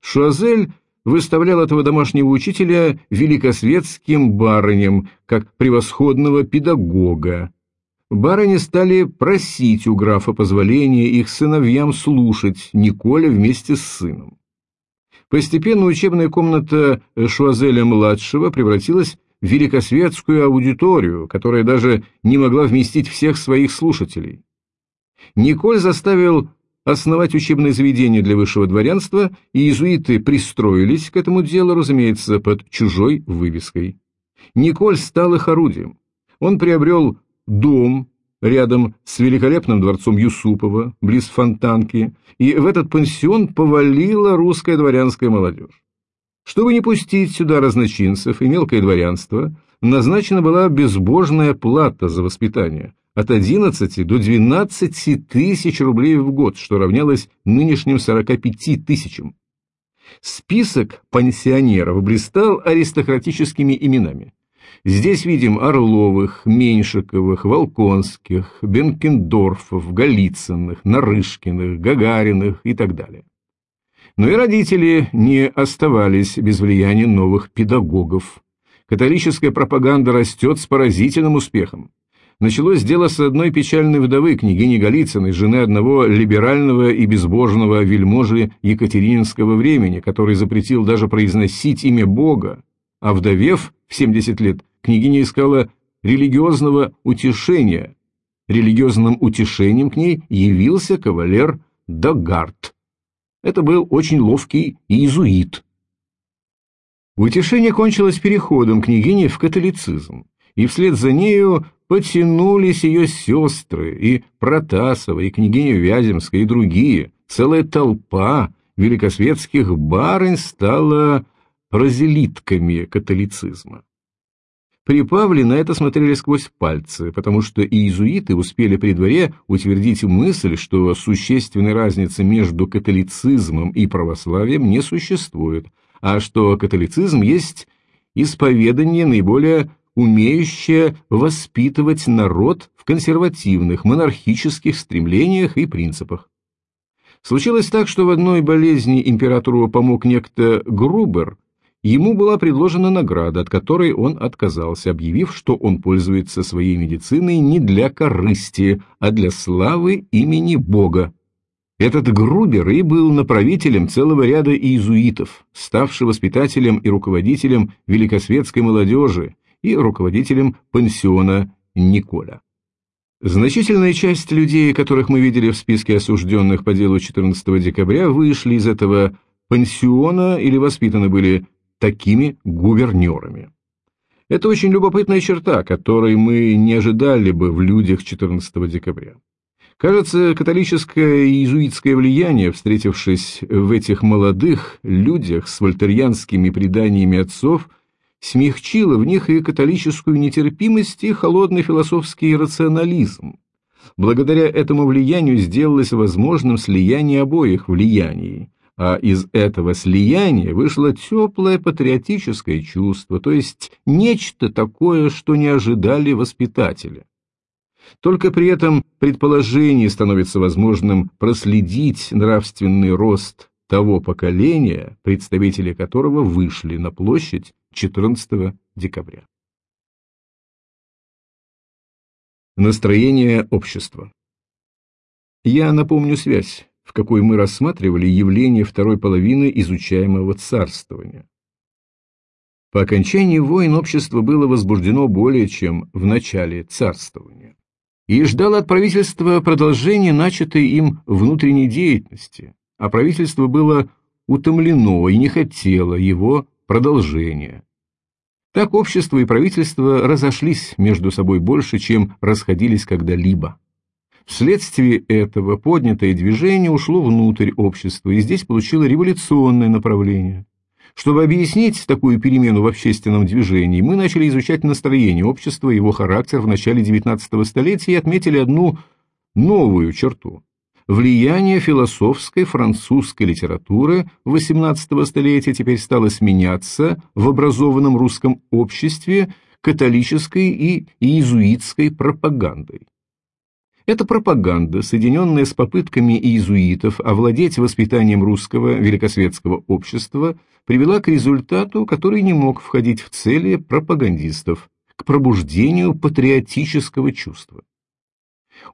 Шуазель выставлял этого домашнего учителя великосветским барыням, как превосходного педагога. Барыни стали просить у графа позволения их сыновьям слушать Николя вместе с сыном. Постепенно учебная комната Шуазеля-младшего превратилась великосветскую аудиторию, которая даже не могла вместить всех своих слушателей. Николь заставил основать учебное заведение для высшего дворянства, и иезуиты пристроились к этому делу, разумеется, под чужой вывеской. Николь стал их орудием. Он приобрел дом рядом с великолепным дворцом Юсупова, близ Фонтанки, и в этот пансион повалила русская дворянская молодежь. Чтобы не пустить сюда разночинцев и мелкое дворянство, назначена была безбожная плата за воспитание от 11 до 12 тысяч рублей в год, что равнялось нынешним 45 тысячам. Список пансионеров блистал аристократическими именами. Здесь видим Орловых, Меньшиковых, Волконских, Бенкендорфов, Голицыных, Нарышкиных, Гагариных и так далее. Но и родители не оставались без влияния новых педагогов. Католическая пропаганда растет с поразительным успехом. Началось дело с одной печальной вдовы, княгини Голицыной, жены одного либерального и безбожного вельможи Екатерининского времени, который запретил даже произносить имя Бога, а вдовев в 70 лет, княгиня искала религиозного утешения. Религиозным утешением к ней явился кавалер Дагард. Это был очень ловкий иезуит. Утешение кончилось переходом княгини в католицизм, и вслед за нею потянулись ее сестры, и Протасова, и княгиня Вяземская, и другие. Целая толпа великосветских барынь стала прозелитками католицизма. При Павле на это смотрели сквозь пальцы, потому что иезуиты успели при дворе утвердить мысль, что существенной разницы между католицизмом и православием не существует, а что католицизм есть исповедание наиболее умеющее воспитывать народ в консервативных, монархических стремлениях и принципах. Случилось так, что в одной болезни императору помог некто Грубер – Ему была предложена награда, от которой он отказался, объявив, что он пользуется своей медициной не для корысти, а для славы имени Бога. Этот Грубер и был направителем целого ряда иезуитов, ставший воспитателем и руководителем великосветской молодежи и руководителем пансиона Николя. Значительная часть людей, которых мы видели в списке осужденных по делу 14 декабря, вышли из этого пансиона или воспитаны были такими гувернерами. Это очень любопытная черта, которой мы не ожидали бы в людях 14 декабря. Кажется, католическое и иезуитское влияние, встретившись в этих молодых людях с вольтерьянскими преданиями отцов, смягчило в них и католическую нетерпимость, и холодный философский рационализм. Благодаря этому влиянию сделалось возможным слияние обоих влияний, а из этого слияния вышло теплое патриотическое чувство, то есть нечто такое, что не ожидали воспитатели. Только при этом предположении становится возможным проследить нравственный рост того поколения, представители которого вышли на площадь 14 декабря. Настроение общества Я напомню связь, в какой мы рассматривали явление второй половины изучаемого царствования. По окончании войн общество было возбуждено более чем в начале царствования и ждало от правительства продолжения начатой им внутренней деятельности, а правительство было утомлено и не хотело его продолжения. Так общество и правительство разошлись между собой больше, чем расходились когда-либо. Вследствие этого поднятое движение ушло внутрь общества и здесь получило революционное направление. Чтобы объяснить такую перемену в общественном движении, мы начали изучать настроение общества и его характер в начале XIX столетия и отметили одну новую черту. Влияние философской французской литературы XVIII столетия теперь стало сменяться в образованном русском обществе католической и иезуитской пропагандой. Эта пропаганда, соединенная с попытками иезуитов овладеть воспитанием русского великосветского общества, привела к результату, который не мог входить в цели пропагандистов, к пробуждению патриотического чувства.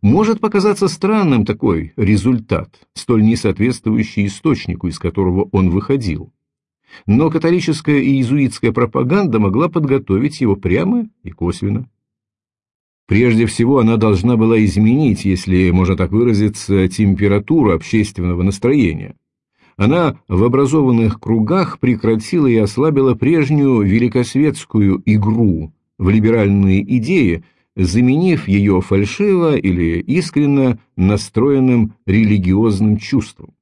Может показаться странным такой результат, столь несоответствующий источнику, из которого он выходил. Но католическая и иезуитская пропаганда могла подготовить его прямо и косвенно. Прежде всего, она должна была изменить, если можно так выразиться, температуру общественного настроения. Она в образованных кругах прекратила и ослабила прежнюю великосветскую игру в либеральные идеи, заменив ее фальшиво или искренно настроенным религиозным чувством.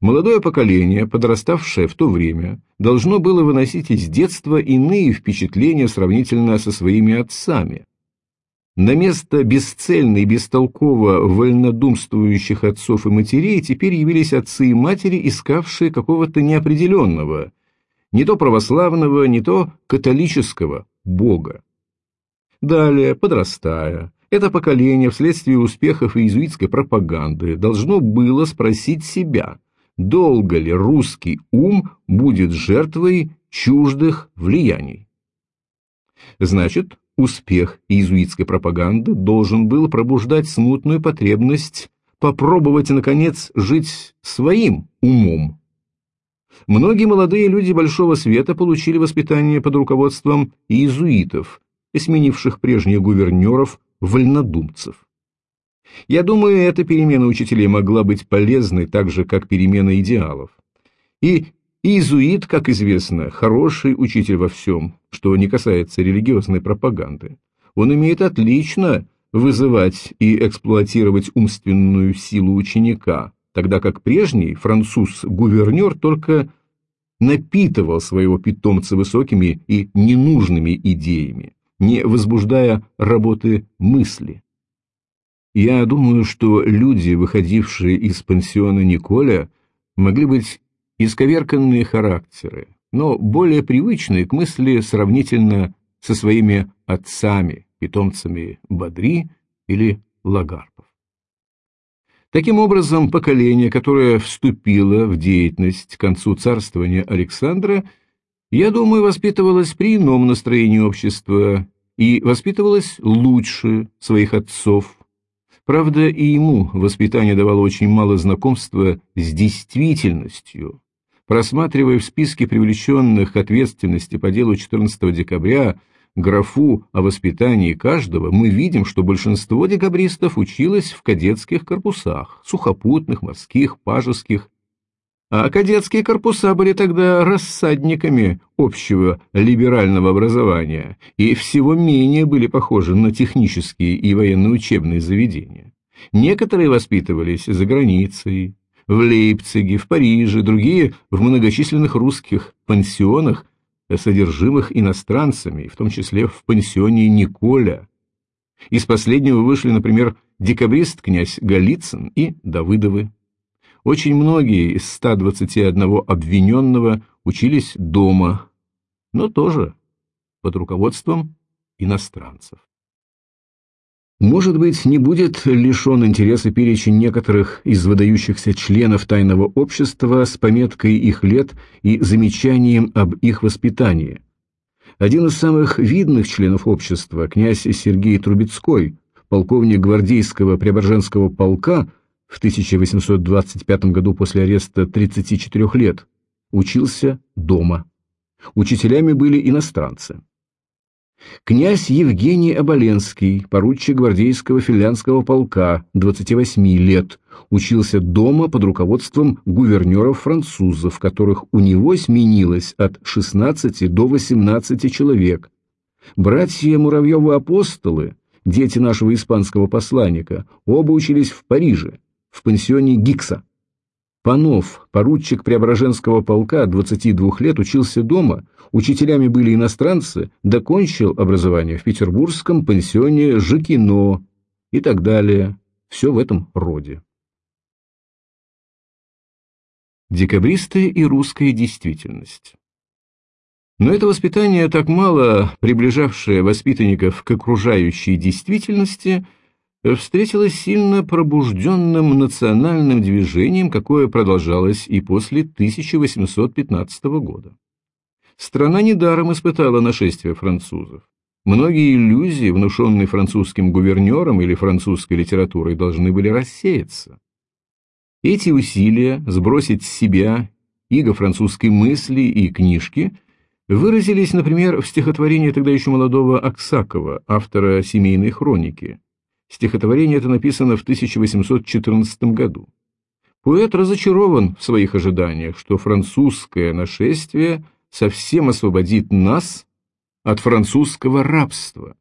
Молодое поколение, подраставшее в то время, должно было выносить из детства иные впечатления сравнительно со своими отцами – на место бесцельно и бестолково вольнодумствующих отцов и матерей теперь явились отцы и матери, искавшие какого-то неопределенного, не то православного, не то католического Бога. Далее, подрастая, это поколение вследствие успехов иезуитской пропаганды должно было спросить себя, долго ли русский ум будет жертвой чуждых влияний. Значит, Успех иезуитской пропаганды должен был пробуждать смутную потребность попробовать, наконец, жить своим умом. Многие молодые люди Большого Света получили воспитание под руководством иезуитов, сменивших прежних гувернеров вольнодумцев. Я думаю, эта перемена учителей могла быть полезной так же, как перемена идеалов. И Иезуит, как известно, хороший учитель во всем, что не касается религиозной пропаганды. Он умеет отлично вызывать и эксплуатировать умственную силу ученика, тогда как прежний француз-гувернер только напитывал своего питомца высокими и ненужными идеями, не возбуждая работы мысли. Я думаю, что люди, выходившие из пансиона Николя, могли быть исковерканные характеры, но более привычные к мысли сравнительно со своими отцами, питомцами Бадри или Лагарпов. Таким образом, поколение, которое вступило в деятельность к концу царствования Александра, я думаю, воспитывалось при ином настроении общества и воспитывалось лучше своих отцов, Правда, и ему воспитание давало очень мало знакомства с действительностью, Просматривая в списке привлеченных к ответственности по делу 14 декабря графу о воспитании каждого, мы видим, что большинство декабристов училось в кадетских корпусах, сухопутных, морских, пажеских, а кадетские корпуса были тогда рассадниками общего либерального образования и всего менее были похожи на технические и военно-учебные заведения. Некоторые воспитывались за границей, в Лейпциге, в Париже, другие в многочисленных русских пансионах, содержимых иностранцами, в том числе в пансионе Николя. Из последнего вышли, например, декабрист князь Голицын и Давыдовы. Очень многие из 121 обвиненного учились дома, но тоже под руководством иностранцев. Может быть, не будет лишен интереса перечень некоторых из выдающихся членов тайного общества с пометкой их лет и замечанием об их воспитании. Один из самых видных членов общества, князь Сергей Трубецкой, полковник гвардейского Преображенского полка в 1825 году после ареста 34 лет, учился дома. Учителями были иностранцы. Князь Евгений Оболенский, поручик гвардейского финляндского полка, 28 лет, учился дома под руководством гувернеров-французов, которых у него сменилось от 16 до 18 человек. Братья Муравьевы-апостолы, дети нашего испанского посланника, оба учились в Париже, в пансионе Гикса. Панов, поручик Преображенского полка, 22 лет, учился дома, учителями были иностранцы, докончил образование в петербургском пансионе Жикино и так далее. Все в этом роде. Декабристы и русская действительность Но это воспитание, так мало приближавшее воспитанников к окружающей действительности – встретилась сильно пробужденным национальным движением, какое продолжалось и после 1815 года. Страна недаром испытала нашествие французов. Многие иллюзии, внушенные французским гувернером или французской литературой, должны были рассеяться. Эти усилия сбросить с себя иго французской мысли и книжки выразились, например, в стихотворении тогда еще молодого Аксакова, автора «Семейной хроники», Стихотворение это написано в 1814 году. Поэт разочарован в своих ожиданиях, что французское нашествие совсем освободит нас от французского рабства,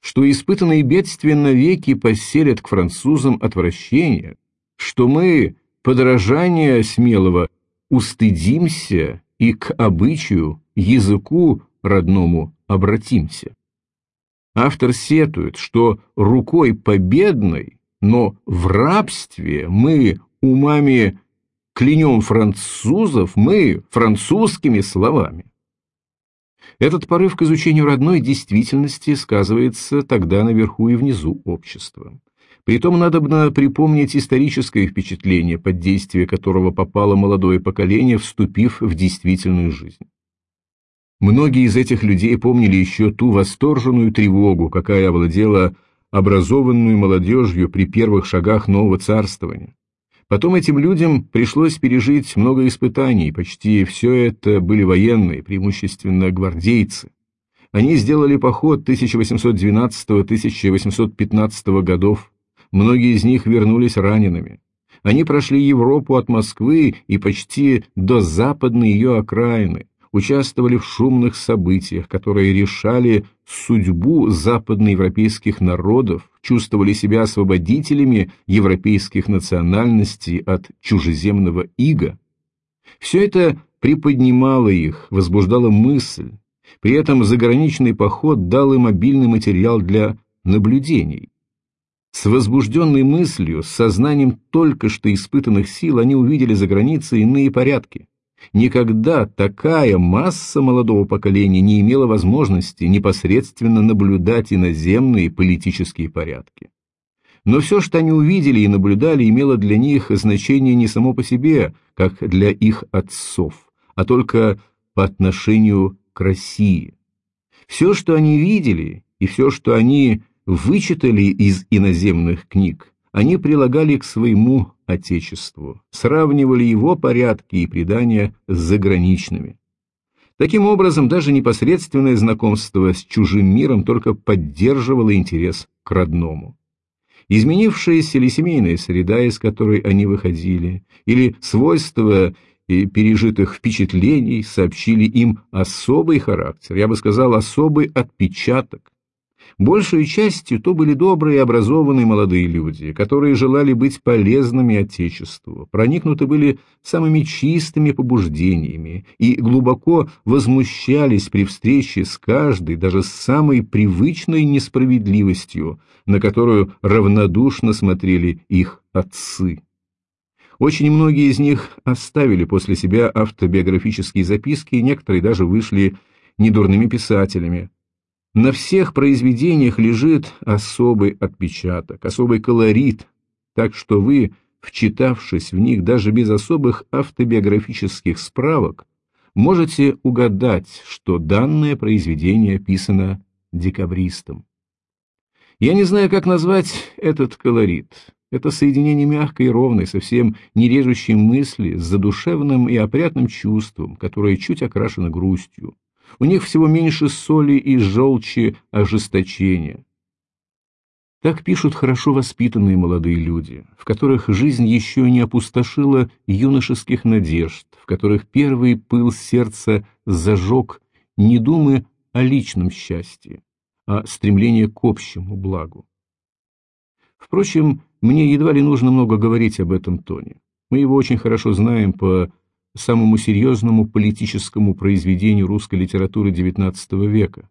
что испытанные бедствия навеки поселят к французам отвращение, что мы, подражание смелого, устыдимся и к обычаю, языку родному обратимся. Автор сетует, что рукой победной, но в рабстве мы умами клянем французов, мы французскими словами. Этот порыв к изучению родной действительности сказывается тогда наверху и внизу общества. Притом надо бы припомнить историческое впечатление, под действие которого попало молодое поколение, вступив в действительную жизнь. Многие из этих людей помнили еще ту восторженную тревогу, какая овладела образованную молодежью при первых шагах нового царствования. Потом этим людям пришлось пережить много испытаний, почти все это были военные, преимущественно гвардейцы. Они сделали поход 1812-1815 годов, многие из них вернулись ранеными. Они прошли Европу от Москвы и почти до западной ее окраины, участвовали в шумных событиях, которые решали судьбу западноевропейских народов, чувствовали себя освободителями европейских национальностей от чужеземного ига. Все это приподнимало их, возбуждало мысль, при этом заграничный поход дал им мобильный материал для наблюдений. С возбужденной мыслью, с сознанием только что испытанных сил, они увидели за границей иные порядки. Никогда такая масса молодого поколения не имела возможности непосредственно наблюдать иноземные политические порядки. Но все, что они увидели и наблюдали, имело для них значение не само по себе, как для их отцов, а только по отношению к России. Все, что они видели, и все, что они вычитали из иноземных книг, они прилагали к своему Отечеству, сравнивали его порядки и предания с заграничными. Таким образом, даже непосредственное знакомство с чужим миром только поддерживало интерес к родному. Изменившаяся ли семейная среда, из которой они выходили, или свойства пережитых впечатлений сообщили им особый характер, я бы сказал, особый отпечаток. Большей частью то были добрые и образованные молодые люди, которые желали быть полезными Отечеству, проникнуты были самыми чистыми побуждениями и глубоко возмущались при встрече с каждой, даже с самой привычной несправедливостью, на которую равнодушно смотрели их отцы. Очень многие из них оставили после себя автобиографические записки, некоторые даже вышли недурными писателями. На всех произведениях лежит особый отпечаток, особый колорит, так что вы, вчитавшись в них даже без особых автобиографических справок, можете угадать, что данное произведение писано декабристом. Я не знаю, как назвать этот колорит. Это соединение мягкой и ровной, совсем не режущей мысли, с задушевным и опрятным чувством, которое чуть окрашено грустью. У них всего меньше соли и желчи ожесточения. Так пишут хорошо воспитанные молодые люди, в которых жизнь еще не опустошила юношеских надежд, в которых первый пыл сердца зажег не думы о личном счастье, а стремление к общему благу. Впрочем, мне едва ли нужно много говорить об этом тоне. Мы его очень хорошо знаем по самому серьезному политическому произведению русской литературы XIX века.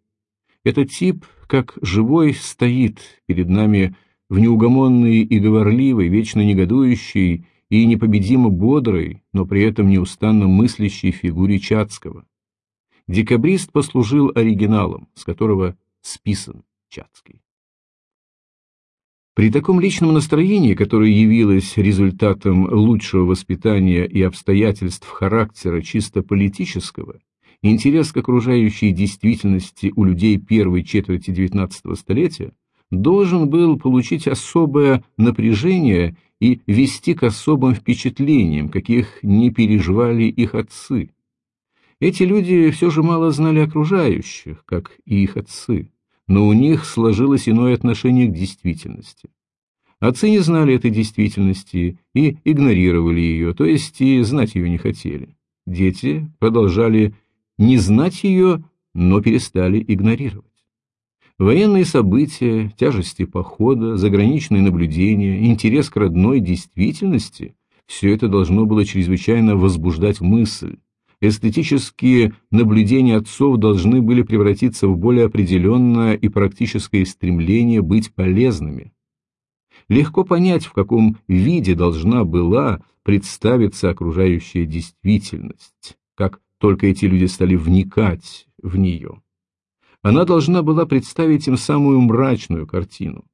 Этот тип, как живой, стоит перед нами в неугомонной и говорливой, вечно негодующей и непобедимо бодрой, но при этом неустанно мыслящей фигуре Чацкого. Декабрист послужил оригиналом, с которого списан Чацкий. При таком личном настроении, которое явилось результатом лучшего воспитания и обстоятельств характера чисто политического, интерес к окружающей действительности у людей первой четверти XIX столетия должен был получить особое напряжение и вести к особым впечатлениям, каких не переживали их отцы. Эти люди все же мало знали окружающих, как и их отцы но у них сложилось иное отношение к действительности. Отцы не знали этой действительности и игнорировали ее, то есть и знать ее не хотели. Дети продолжали не знать ее, но перестали игнорировать. Военные события, тяжести похода, заграничные наблюдения, интерес к родной действительности – все это должно было чрезвычайно возбуждать мысль, эстетические наблюдения отцов должны были превратиться в более определенное и практическое стремление быть полезными. Легко понять, в каком виде должна была представиться окружающая действительность, как только эти люди стали вникать в нее. Она должна была представить им самую мрачную картину.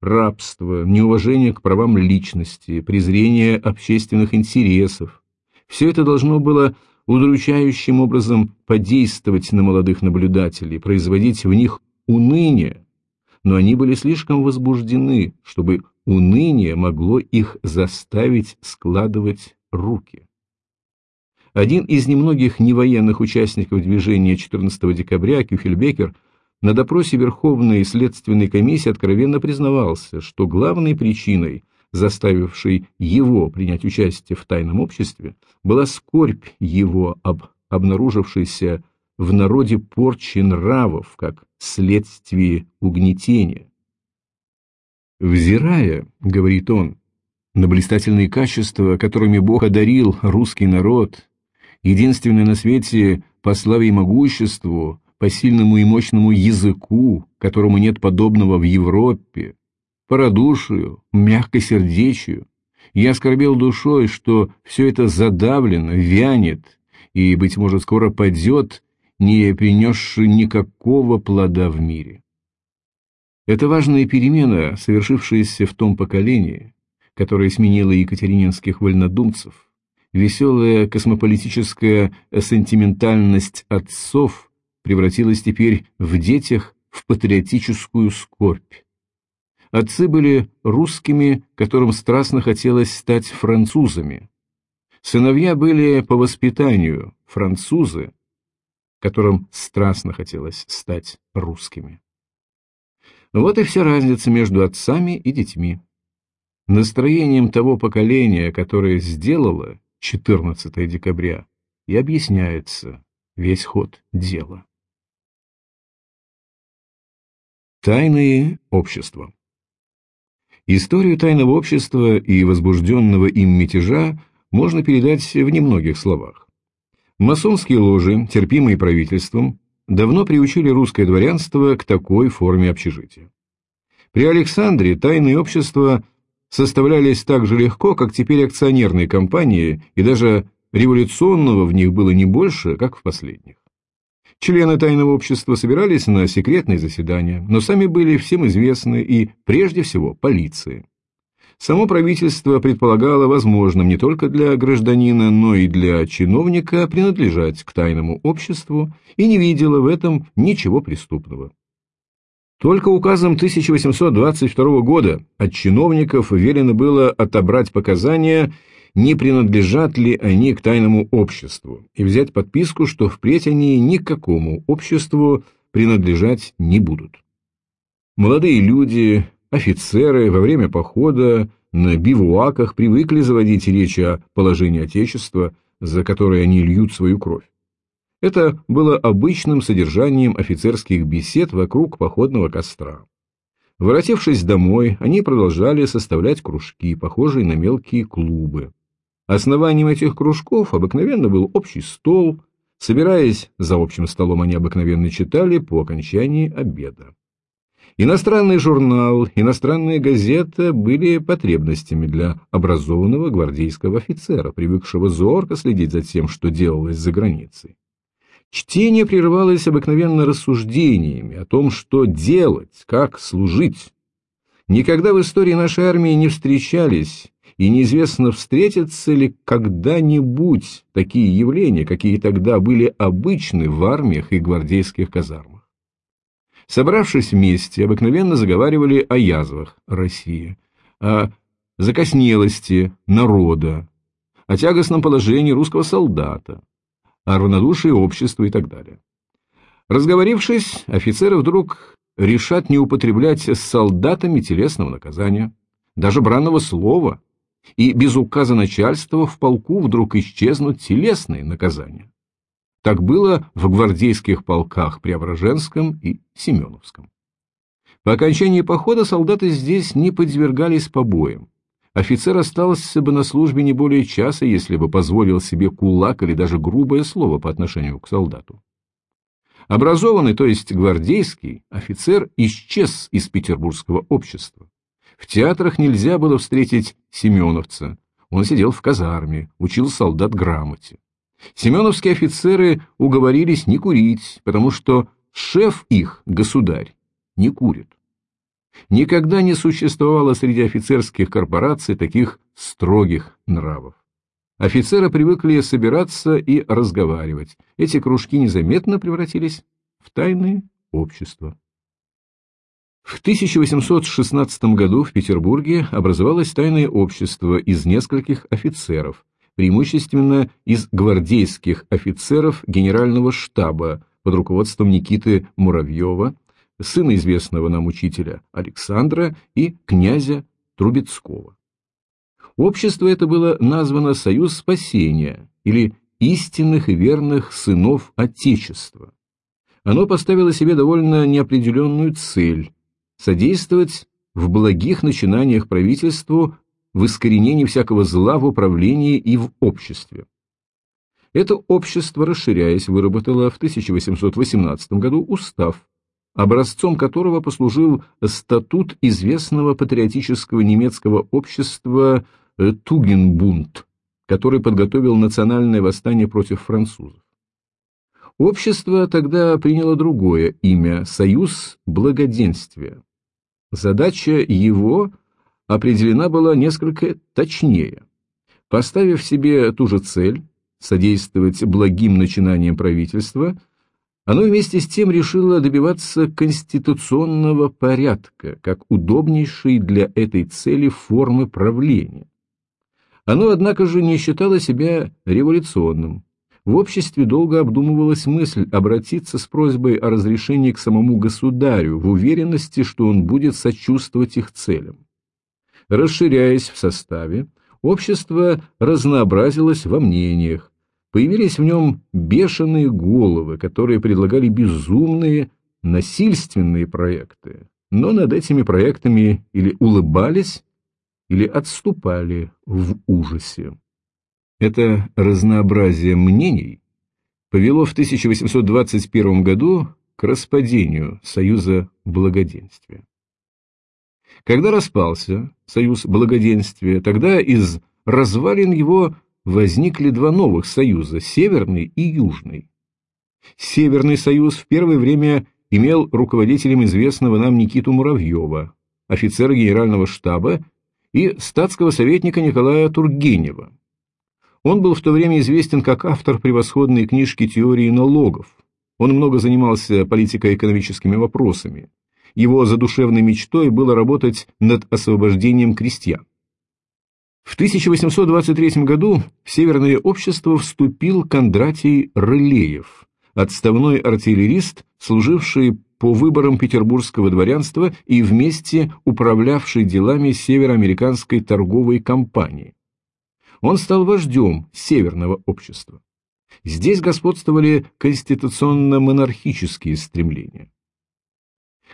Рабство, неуважение к правам личности, презрение общественных интересов – все это должно было удручающим образом подействовать на молодых наблюдателей, производить в них уныние, но они были слишком возбуждены, чтобы уныние могло их заставить складывать руки. Один из немногих невоенных участников движения 14 декабря, Кюхельбекер, на допросе Верховной следственной комиссии откровенно признавался, что главной причиной заставившей его принять участие в тайном обществе, была скорбь его об обнаружившейся в народе порчи нравов, как следствие угнетения. «Взирая, — говорит он, — на блистательные качества, которыми Бог одарил русский народ, единственное на свете по славе и могуществу, по сильному и мощному языку, которому нет подобного в Европе, по радушию, мягкосердечию. Я оскорбил душой, что все это задавлено, вянет и, быть может, скоро падет, не принесши никакого плода в мире. Это важная перемена, совершившаяся в том поколении, которое сменило екатерининских вольнодумцев, веселая космополитическая сентиментальность отцов превратилась теперь в детях в патриотическую скорбь. Отцы были русскими, которым страстно хотелось стать французами. Сыновья были по воспитанию французы, которым страстно хотелось стать русскими. Вот и вся разница между отцами и детьми. Настроением того поколения, которое сделало 14 декабря, и объясняется весь ход дела. Тайные общества Историю тайного общества и возбужденного им мятежа можно передать в немногих словах. Масонские ложи, терпимые правительством, давно приучили русское дворянство к такой форме общежития. При Александре тайные общества составлялись так же легко, как теперь акционерные компании, и даже революционного в них было не больше, как в последних. Члены тайного общества собирались на секретные заседания, но сами были всем известны и, прежде всего, полиции. Само правительство предполагало возможным не только для гражданина, но и для чиновника принадлежать к тайному обществу и не видело в этом ничего преступного. Только указом 1822 года от чиновников велено было отобрать показания не принадлежат ли они к тайному обществу, и взять подписку, что впредь они никакому обществу принадлежать не будут. Молодые люди, офицеры во время похода на бивуаках привыкли заводить речи о положении Отечества, за которое они льют свою кровь. Это было обычным содержанием офицерских бесед вокруг походного костра. Воротившись домой, они продолжали составлять кружки, похожие на мелкие клубы. Основанием этих кружков обыкновенно был общий стол. Собираясь за общим столом, они обыкновенно читали по окончании обеда. Иностранный журнал, иностранная газета были потребностями для образованного гвардейского офицера, привыкшего зорко следить за тем, что делалось за границей. Чтение прерывалось обыкновенно рассуждениями о том, что делать, как служить. Никогда в истории нашей армии не встречались и неизвестно, встретятся ли когда-нибудь такие явления, какие тогда были обычны в армиях и гвардейских казармах. Собравшись вместе, обыкновенно заговаривали о язвах России, о закоснелости народа, о тягостном положении русского солдата, о равнодушии общества и так далее. Разговорившись, офицеры вдруг решат не употреблять с солдатами телесного наказания, даже бранного слова, и без указа начальства в полку вдруг исчезнут телесные наказания. Так было в гвардейских полках Преображенском и Семеновском. По окончании похода солдаты здесь не подвергались побоям. Офицер остался бы на службе не более часа, если бы позволил себе кулак или даже грубое слово по отношению к солдату. Образованный, то есть гвардейский, офицер исчез из петербургского общества. В театрах нельзя было встретить семеновца. Он сидел в казарме, учил солдат грамоте. Семеновские офицеры уговорились не курить, потому что шеф их, государь, не курит. Никогда не существовало среди офицерских корпораций таких строгих нравов. Офицеры привыкли собираться и разговаривать. Эти кружки незаметно превратились в тайные общества. В 1816 году в Петербурге образовалось тайное общество из нескольких офицеров, преимущественно из гвардейских офицеров генерального штаба под руководством Никиты Муравьева, сына известного нам учителя Александра и князя Трубецкого. Общество это было названо «Союз спасения» или «Истинных и верных сынов Отечества». Оно поставило себе довольно неопределенную цель содействовать в благих начинаниях правительству в искоренении всякого зла в управлении и в обществе. Это общество, расширяясь, выработало в 1818 году устав, образцом которого послужил статут известного патриотического немецкого общества Тугенбунд, который подготовил национальное восстание против французов. Общество тогда приняло другое имя – Союз Благоденствия. Задача его определена была несколько точнее. Поставив себе ту же цель – содействовать благим начинаниям правительства, оно вместе с тем решило добиваться конституционного порядка, как удобнейшей для этой цели формы правления. Оно, однако же, не считало себя революционным. В обществе долго обдумывалась мысль обратиться с просьбой о разрешении к самому государю в уверенности, что он будет сочувствовать их целям. Расширяясь в составе, общество разнообразилось во мнениях, появились в нем бешеные головы, которые предлагали безумные насильственные проекты, но над этими проектами или улыбались, или отступали в ужасе. Это разнообразие мнений повело в 1821 году к распадению Союза Благоденствия. Когда распался Союз Благоденствия, тогда из развалин его возникли два новых союза – Северный и Южный. Северный союз в первое время имел руководителем известного нам Никиту Муравьева, офицера генерального штаба и статского советника Николая Тургенева. Он был в то время известен как автор превосходной книжки теории налогов. Он много занимался политико-экономическими вопросами. Его задушевной мечтой было работать над освобождением крестьян. В 1823 году в Северное общество вступил Кондратий Рылеев, отставной артиллерист, служивший по выборам петербургского дворянства и вместе управлявший делами североамериканской торговой компании. Он стал вождем Северного общества. Здесь господствовали конституционно-монархические стремления.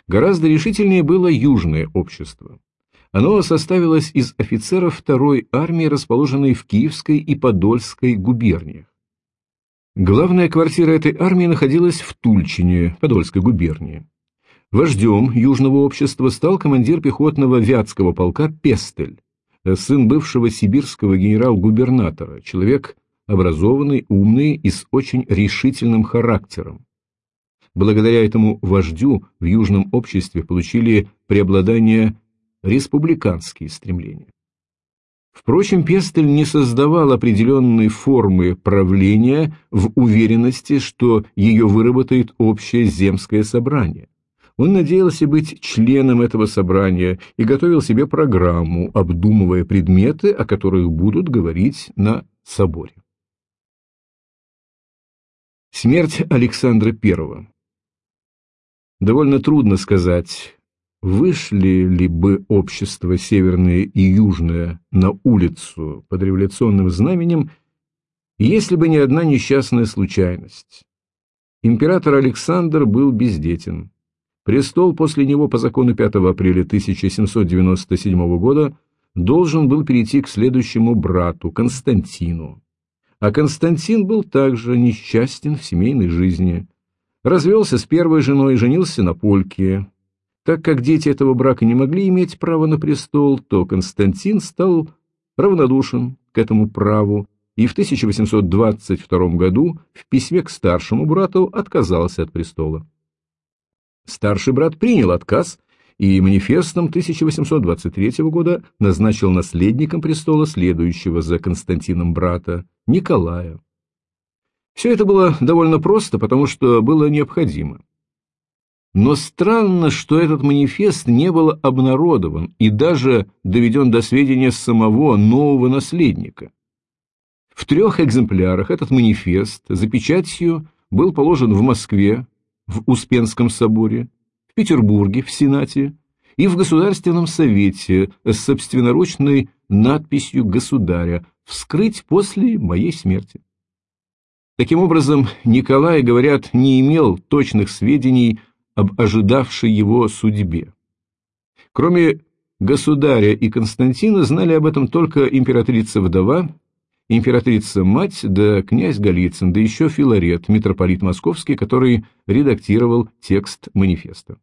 Гораздо решительнее было Южное общество. Оно составилось из офицеров второй армии, расположенной в Киевской и Подольской губерниях. Главная квартира этой армии находилась в Тульчине, Подольской губернии. Вождем Южного общества стал командир пехотного Вятского полка Пестель, сын бывшего сибирского генерал-губернатора, человек образованный, умный и с очень решительным характером. Благодаря этому вождю в Южном обществе получили преобладание республиканские стремления. Впрочем, Пестель не создавал определенной формы правления в уверенности, что ее выработает общее земское собрание. Он надеялся быть членом этого собрания и готовил себе программу, обдумывая предметы, о которых будут говорить на соборе. Смерть Александра I. Довольно трудно сказать, вышли ли бы общество северное и южное на улицу под революционным знаменем, если бы не одна несчастная случайность. Император Александр был бездетен. Престол после него по закону 5 апреля 1797 года должен был перейти к следующему брату, Константину. А Константин был также несчастен в семейной жизни. Развелся с первой женой и женился на Польке, так как дети этого брака не могли иметь право на престол, то Константин стал равнодушен к этому праву и в 1822 году в письме к старшему брату отказался от престола. Старший брат принял отказ и манифестом 1823 года назначил наследником престола следующего за Константином брата Николая. Все это было довольно просто, потому что было необходимо. Но странно, что этот манифест не был обнародован и даже доведен до сведения самого нового наследника. В трех экземплярах этот манифест за печатью был положен в Москве, в Успенском соборе, в Петербурге, в Сенате и в Государственном совете с собственноручной надписью «Государя» «Вскрыть после моей смерти». Таким образом, Николай, говорят, не имел точных сведений об ожидавшей его судьбе. Кроме государя и Константина знали об этом только императрица-вдова, императрица-мать да князь Голицын, да еще Филарет, митрополит московский, который редактировал текст манифеста.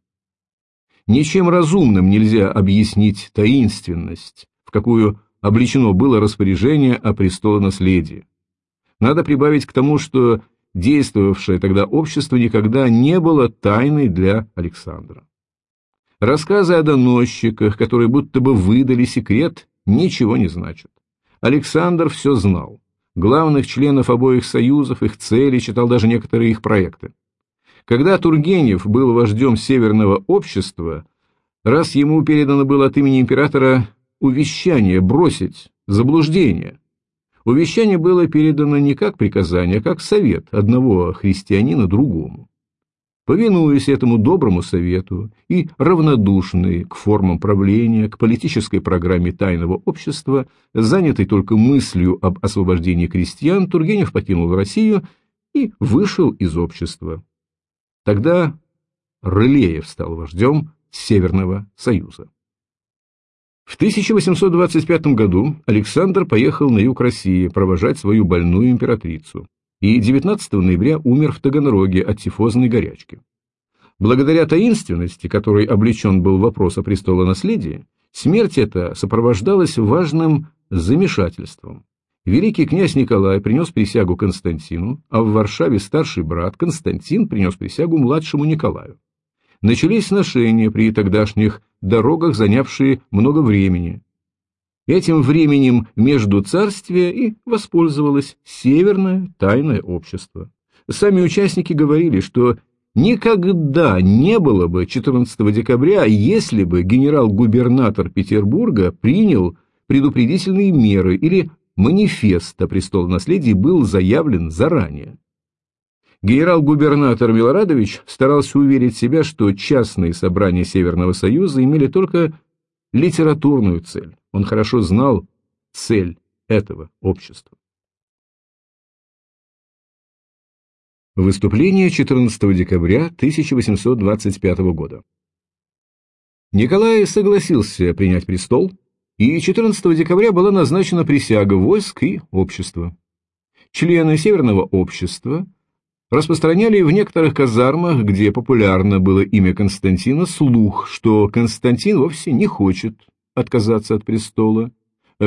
Ничем разумным нельзя объяснить таинственность, в какую обличено было распоряжение о престолонаследии. Надо прибавить к тому, что действовавшее тогда общество никогда не было тайной для Александра. Рассказы о доносчиках, которые будто бы выдали секрет, ничего не значат. Александр все знал. Главных членов обоих союзов, их цели, читал даже некоторые их проекты. Когда Тургенев был вождем Северного общества, раз ему передано было от имени императора увещание бросить заблуждение – Увещание было передано не как приказание, а как совет одного христианина другому. Повинуясь этому доброму совету и равнодушный к формам правления, к политической программе тайного общества, занятый только мыслью об освобождении крестьян, Тургенев покинул Россию и вышел из общества. Тогда Рылеев стал вождем Северного Союза. В 1825 году Александр поехал на юг России провожать свою больную императрицу и 19 ноября умер в Таганроге от тифозной горячки. Благодаря таинственности, которой облечен был вопрос о престолонаследии, смерть эта сопровождалась важным замешательством. Великий князь Николай принес присягу Константину, а в Варшаве старший брат Константин принес присягу младшему Николаю. Начались сношения при тогдашних дорогах, занявшие много времени. Этим временем между царствия и воспользовалось Северное тайное общество. Сами участники говорили, что никогда не было бы 14 декабря, если бы генерал-губернатор Петербурга принял предупредительные меры или манифест о престолонаследии был заявлен заранее. Генерал-губернатор Милорадович старался уверить себя, что частные собрания Северного Союза имели только литературную цель. Он хорошо знал цель этого общества. Выступление 14 декабря 1825 года. Николай согласился принять престол, и 14 декабря была назначена присяга войск и общества. Члены Северного общества распространяли в некоторых казармах, где популярно было имя Константина, слух, что Константин вовсе не хочет отказаться от престола,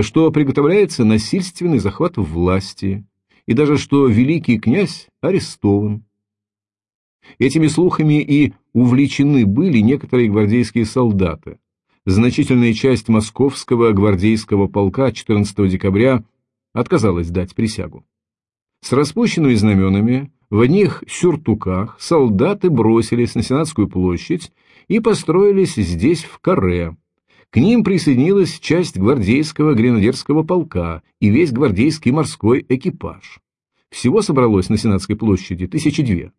что приготовляется насильственный захват власти, и даже что великий князь арестован. Этими слухами и увлечены были некоторые гвардейские солдаты. Значительная часть московского гвардейского полка 14 декабря отказалась дать присягу. С распущенными знаменами в одних сюртуках солдаты бросились на Сенатскую площадь и построились здесь в каре. К ним присоединилась часть гвардейского гренадерского полка и весь гвардейский морской экипаж. Всего собралось на Сенатской площади тысячи две.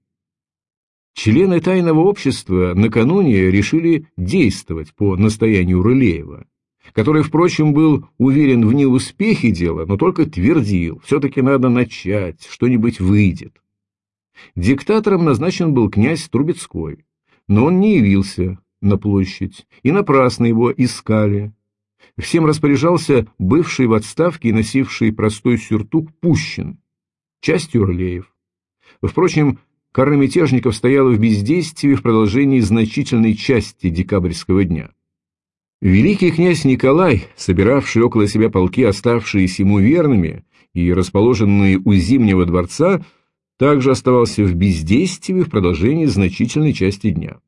Члены тайного общества накануне решили действовать по настоянию Рылеева который, впрочем, был уверен в неуспехе дела, но только твердил, все-таки надо начать, что-нибудь выйдет. Диктатором назначен был князь Трубецкой, но он не явился на площадь, и напрасно его искали. Всем распоряжался бывший в отставке и носивший простой сюртук Пущин, частью Орлеев. Впрочем, кара мятежников стояла в бездействии в продолжении значительной части декабрьского дня. Великий князь Николай, собиравший около себя полки, оставшиеся ему верными и расположенные у Зимнего дворца, также оставался в бездействии в продолжении значительной части дня.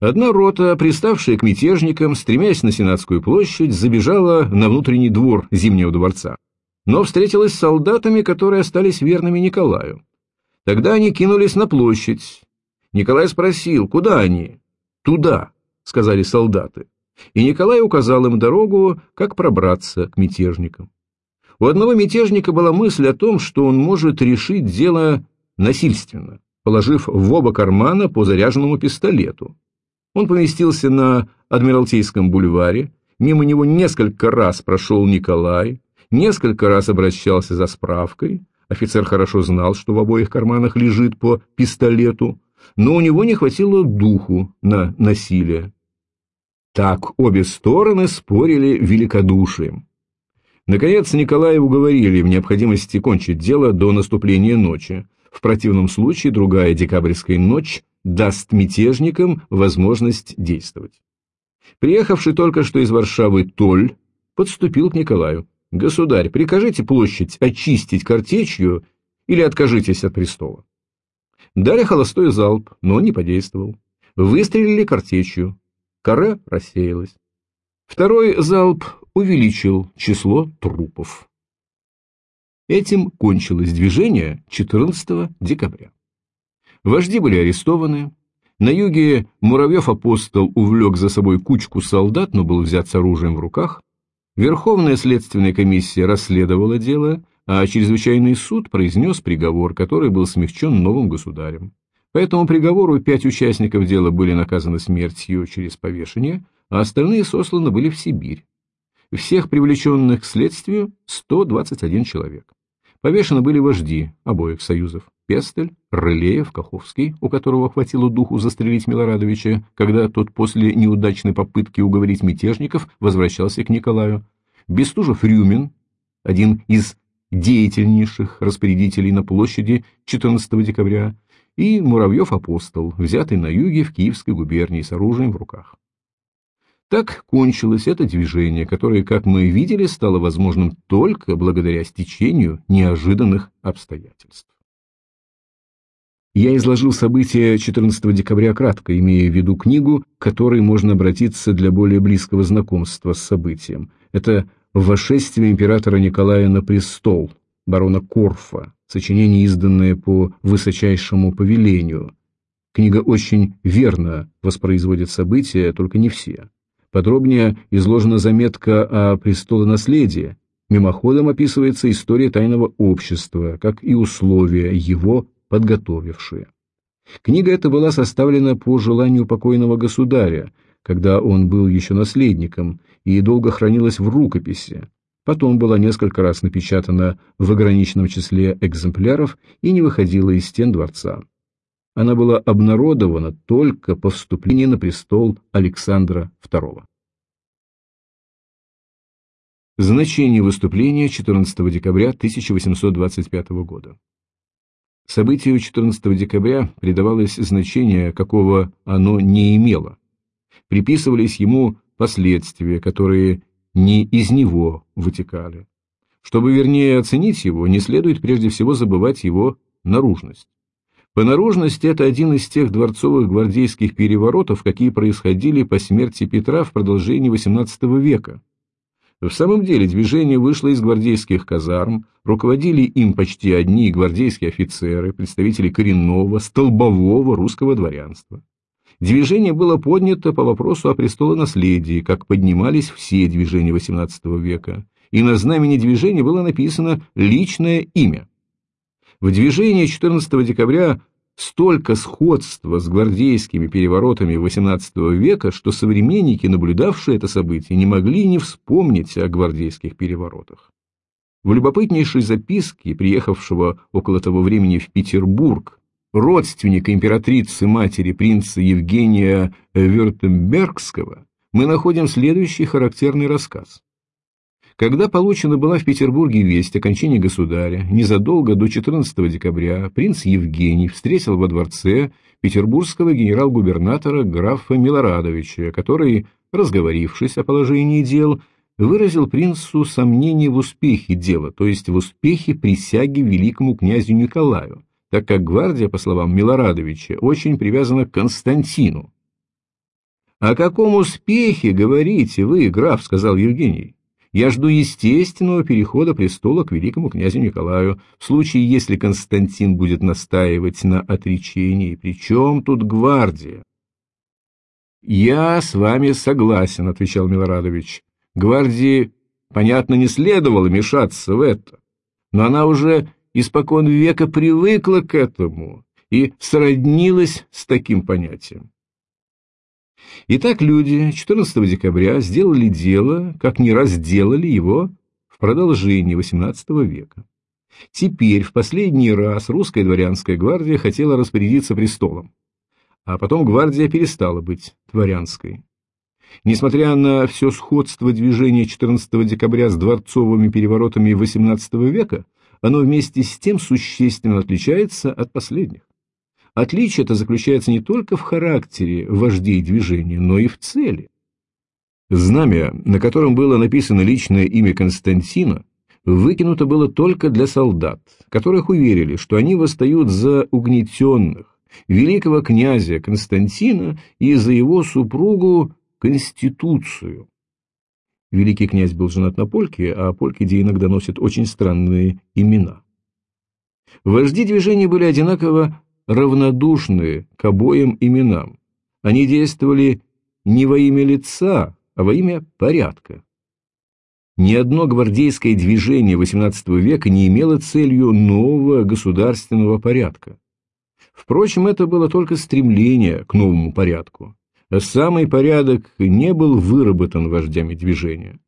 Одна рота, приставшая к мятежникам, стремясь на Сенатскую площадь, забежала на внутренний двор Зимнего дворца, но встретилась с солдатами, которые остались верными Николаю. Тогда они кинулись на площадь. Николай спросил, куда они? «Туда», — сказали солдаты и Николай указал им дорогу, как пробраться к мятежникам. У одного мятежника была мысль о том, что он может решить дело насильственно, положив в оба кармана по заряженному пистолету. Он поместился на Адмиралтейском бульваре, мимо него несколько раз прошел Николай, несколько раз обращался за справкой, офицер хорошо знал, что в обоих карманах лежит по пистолету, но у него не хватило духу на насилие. Так обе стороны спорили великодушием. Наконец Николая уговорили в необходимости кончить дело до наступления ночи. В противном случае другая декабрьская ночь даст мятежникам возможность действовать. Приехавший только что из Варшавы Толь подступил к Николаю. «Государь, прикажите площадь очистить картечью или откажитесь от престола». Дали холостой залп, но не подействовал. Выстрелили картечью. Кора рассеялась. Второй залп увеличил число трупов. Этим кончилось движение 14 декабря. Вожди были арестованы. На юге Муравьев-апостол увлек за собой кучку солдат, но был взят с оружием в руках. Верховная следственная комиссия расследовала дело, а чрезвычайный суд произнес приговор, который был смягчен новым государем. По этому приговору пять участников дела были наказаны смертью через повешение, а остальные сосланы были в Сибирь. Всех привлеченных к следствию 121 человек. Повешены были вожди обоих союзов. Пестель, Рылеев, Каховский, у которого хватило духу застрелить Милорадовича, когда тот после неудачной попытки уговорить мятежников возвращался к Николаю, Бестужев-Рюмин, один из деятельнейших распорядителей на площади 14 декабря, и Муравьев-Апостол, взятый на юге в Киевской губернии с оружием в руках. Так кончилось это движение, которое, как мы видели, стало возможным только благодаря стечению неожиданных обстоятельств. Я изложил события 14 декабря кратко, имея в виду книгу, к которой можно обратиться для более близкого знакомства с событием. Это «Вошествие императора Николая на престол» барона Корфа, сочинение, изданное по высочайшему повелению. Книга очень верно воспроизводит события, только не все. Подробнее изложена заметка о престолонаследии, мимоходом описывается история тайного общества, как и условия его подготовившие. Книга эта была составлена по желанию покойного государя, когда он был еще наследником, и долго хранилась в рукописи. Потом была несколько раз напечатана в ограниченном числе экземпляров и не выходила из стен дворца. Она была обнародована только по вступлении на престол Александра II. Значение выступления 14 декабря 1825 года. Событию 14 декабря придавалось значение, какого оно не имело. Приписывались ему последствия, которые не из него вытекали. Чтобы вернее оценить его, не следует прежде всего забывать его наружность. По наружности это один из тех дворцовых гвардейских переворотов, какие происходили по смерти Петра в продолжении XVIII века. В самом деле движение вышло из гвардейских казарм, руководили им почти одни гвардейские офицеры, представители коренного, столбового русского дворянства. Движение было поднято по вопросу о престолонаследии, как поднимались все движения XVIII века, и на знамени движения было написано личное имя. В движении 14 декабря столько сходства с гвардейскими переворотами XVIII века, что современники, наблюдавшие это событие, не могли не вспомнить о гвардейских переворотах. В любопытнейшей записке, приехавшего около того времени в Петербург, родственника императрицы матери принца Евгения Вюртембергского, мы находим следующий характерный рассказ. Когда получена была в Петербурге весть о кончине государя, незадолго до 14 декабря принц Евгений встретил во дворце петербургского генерал-губернатора графа Милорадовича, который, разговорившись о положении дел, выразил принцу сомнение в успехе дела, то есть в успехе присяги великому князю Николаю, так как гвардия, по словам Милорадовича, очень привязана к Константину. «О каком успехе говорите вы, граф?» — сказал Евгений. Я жду естественного перехода престола к великому князю Николаю, в случае, если Константин будет настаивать на отречении. Причем тут гвардия? «Я с вами согласен», — отвечал Милорадович. «Гвардии, понятно, не следовало мешаться в это, но она уже испокон века привыкла к этому и сроднилась с таким понятием. Итак, люди 14 декабря сделали дело, как не раз делали его в продолжении XVIII века. Теперь, в последний раз, русская дворянская гвардия хотела распорядиться престолом, а потом гвардия перестала быть дворянской. Несмотря на все сходство движения 14 декабря с дворцовыми переворотами XVIII века, оно вместе с тем существенно отличается от последних. Отличие это заключается не только в характере вождей движения, но и в цели. Знамя, на котором было написано личное имя Константина, выкинуто было только для солдат, которых уверили, что они восстают за угнетенных, великого князя Константина и за его супругу Конституцию. Великий князь был женат на Польке, а Польки, где иногда носят очень странные имена. Вожди движения были одинаково равнодушны к обоим именам. Они действовали не во имя лица, а во имя порядка. Ни одно гвардейское движение XVIII века не имело целью нового государственного порядка. Впрочем, это было только стремление к новому порядку. А самый порядок не был выработан вождями движения.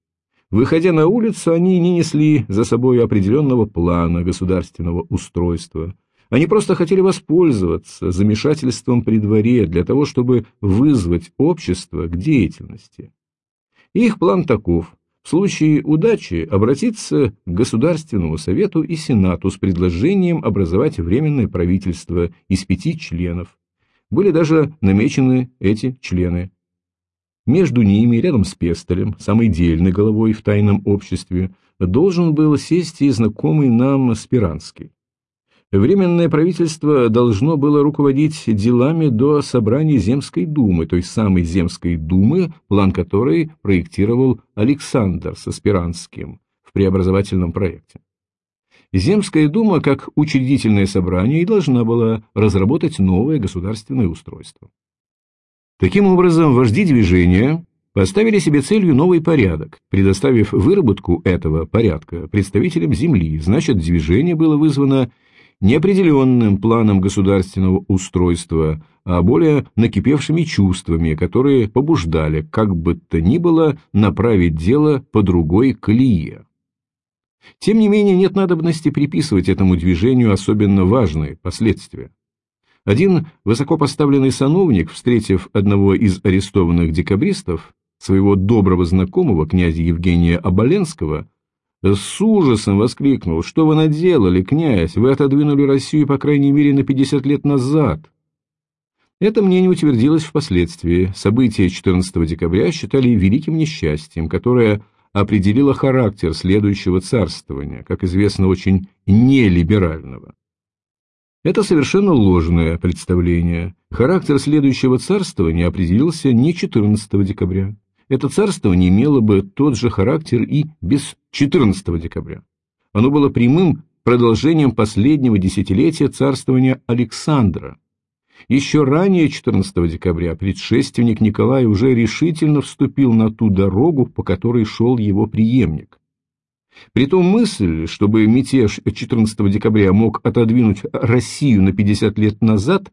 Выходя на улицу, они не несли за собой определенного плана государственного устройства – Они просто хотели воспользоваться замешательством при дворе для того, чтобы вызвать общество к деятельности. Их план таков. В случае удачи обратиться к Государственному Совету и Сенату с предложением образовать Временное правительство из пяти членов. Были даже намечены эти члены. Между ними, рядом с Пестелем, самой дельной головой в тайном обществе, должен был сесть и знакомый нам Спиранский. Временное правительство должно было руководить делами до собрания Земской думы, той самой Земской думы, план которой проектировал Александр со Спиранским в преобразовательном проекте. Земская дума, как учредительное собрание, и должна была разработать новое государственное устройство. Таким образом, вожди движения поставили себе целью новый порядок, предоставив выработку этого порядка представителям земли, значит, движение было вызвано неопределенным планом государственного устройства, а более накипевшими чувствами, которые побуждали, как бы то ни было, направить дело по другой колее. Тем не менее, нет надобности приписывать этому движению особенно важные последствия. Один высокопоставленный сановник, встретив одного из арестованных декабристов, своего доброго знакомого, князя Евгения Оболенского, с ужасом воскликнул, что вы наделали, князь, вы отодвинули Россию, по крайней мере, на 50 лет назад. Это мнение утвердилось впоследствии. События 14 декабря считали великим несчастьем, которое определило характер следующего царствования, как известно, очень нелиберального. Это совершенно ложное представление. Характер следующего царствования определился не 14 декабря это царство не имело бы тот же характер и без 14 декабря. Оно было прямым продолжением последнего десятилетия царствования Александра. Еще ранее 14 декабря предшественник Николая уже решительно вступил на ту дорогу, по которой шел его преемник. Притом мысль, чтобы мятеж 14 декабря мог отодвинуть Россию на 50 лет назад,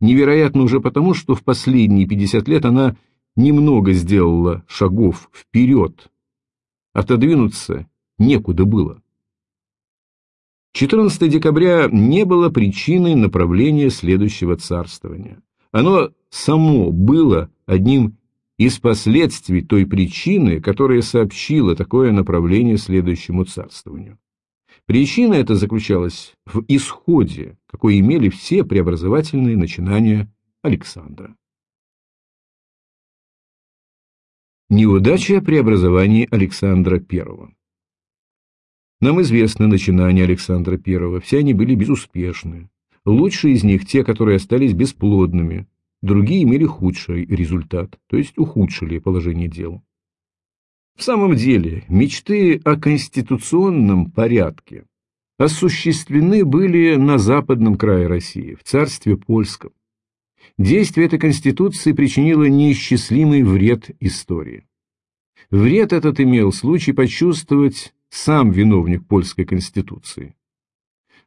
невероятно уже потому, что в последние 50 лет она немного сделала шагов вперед. Отодвинуться некуда было. 14 декабря не было причиной направления следующего царствования. Оно само было одним из последствий той причины, которая сообщила такое направление следующему царствованию. Причина эта заключалась в исходе, какой имели все преобразовательные начинания Александра. Неудача при образовании Александра I Нам известны начинания Александра I, все они были безуспешны. Лучшие из них те, которые остались бесплодными, другие имели худший результат, то есть ухудшили положение дел. В самом деле, мечты о конституционном порядке осуществлены были на западном крае России, в царстве польском. Действие этой Конституции причинило неисчислимый вред истории. Вред этот имел случай почувствовать сам виновник польской Конституции.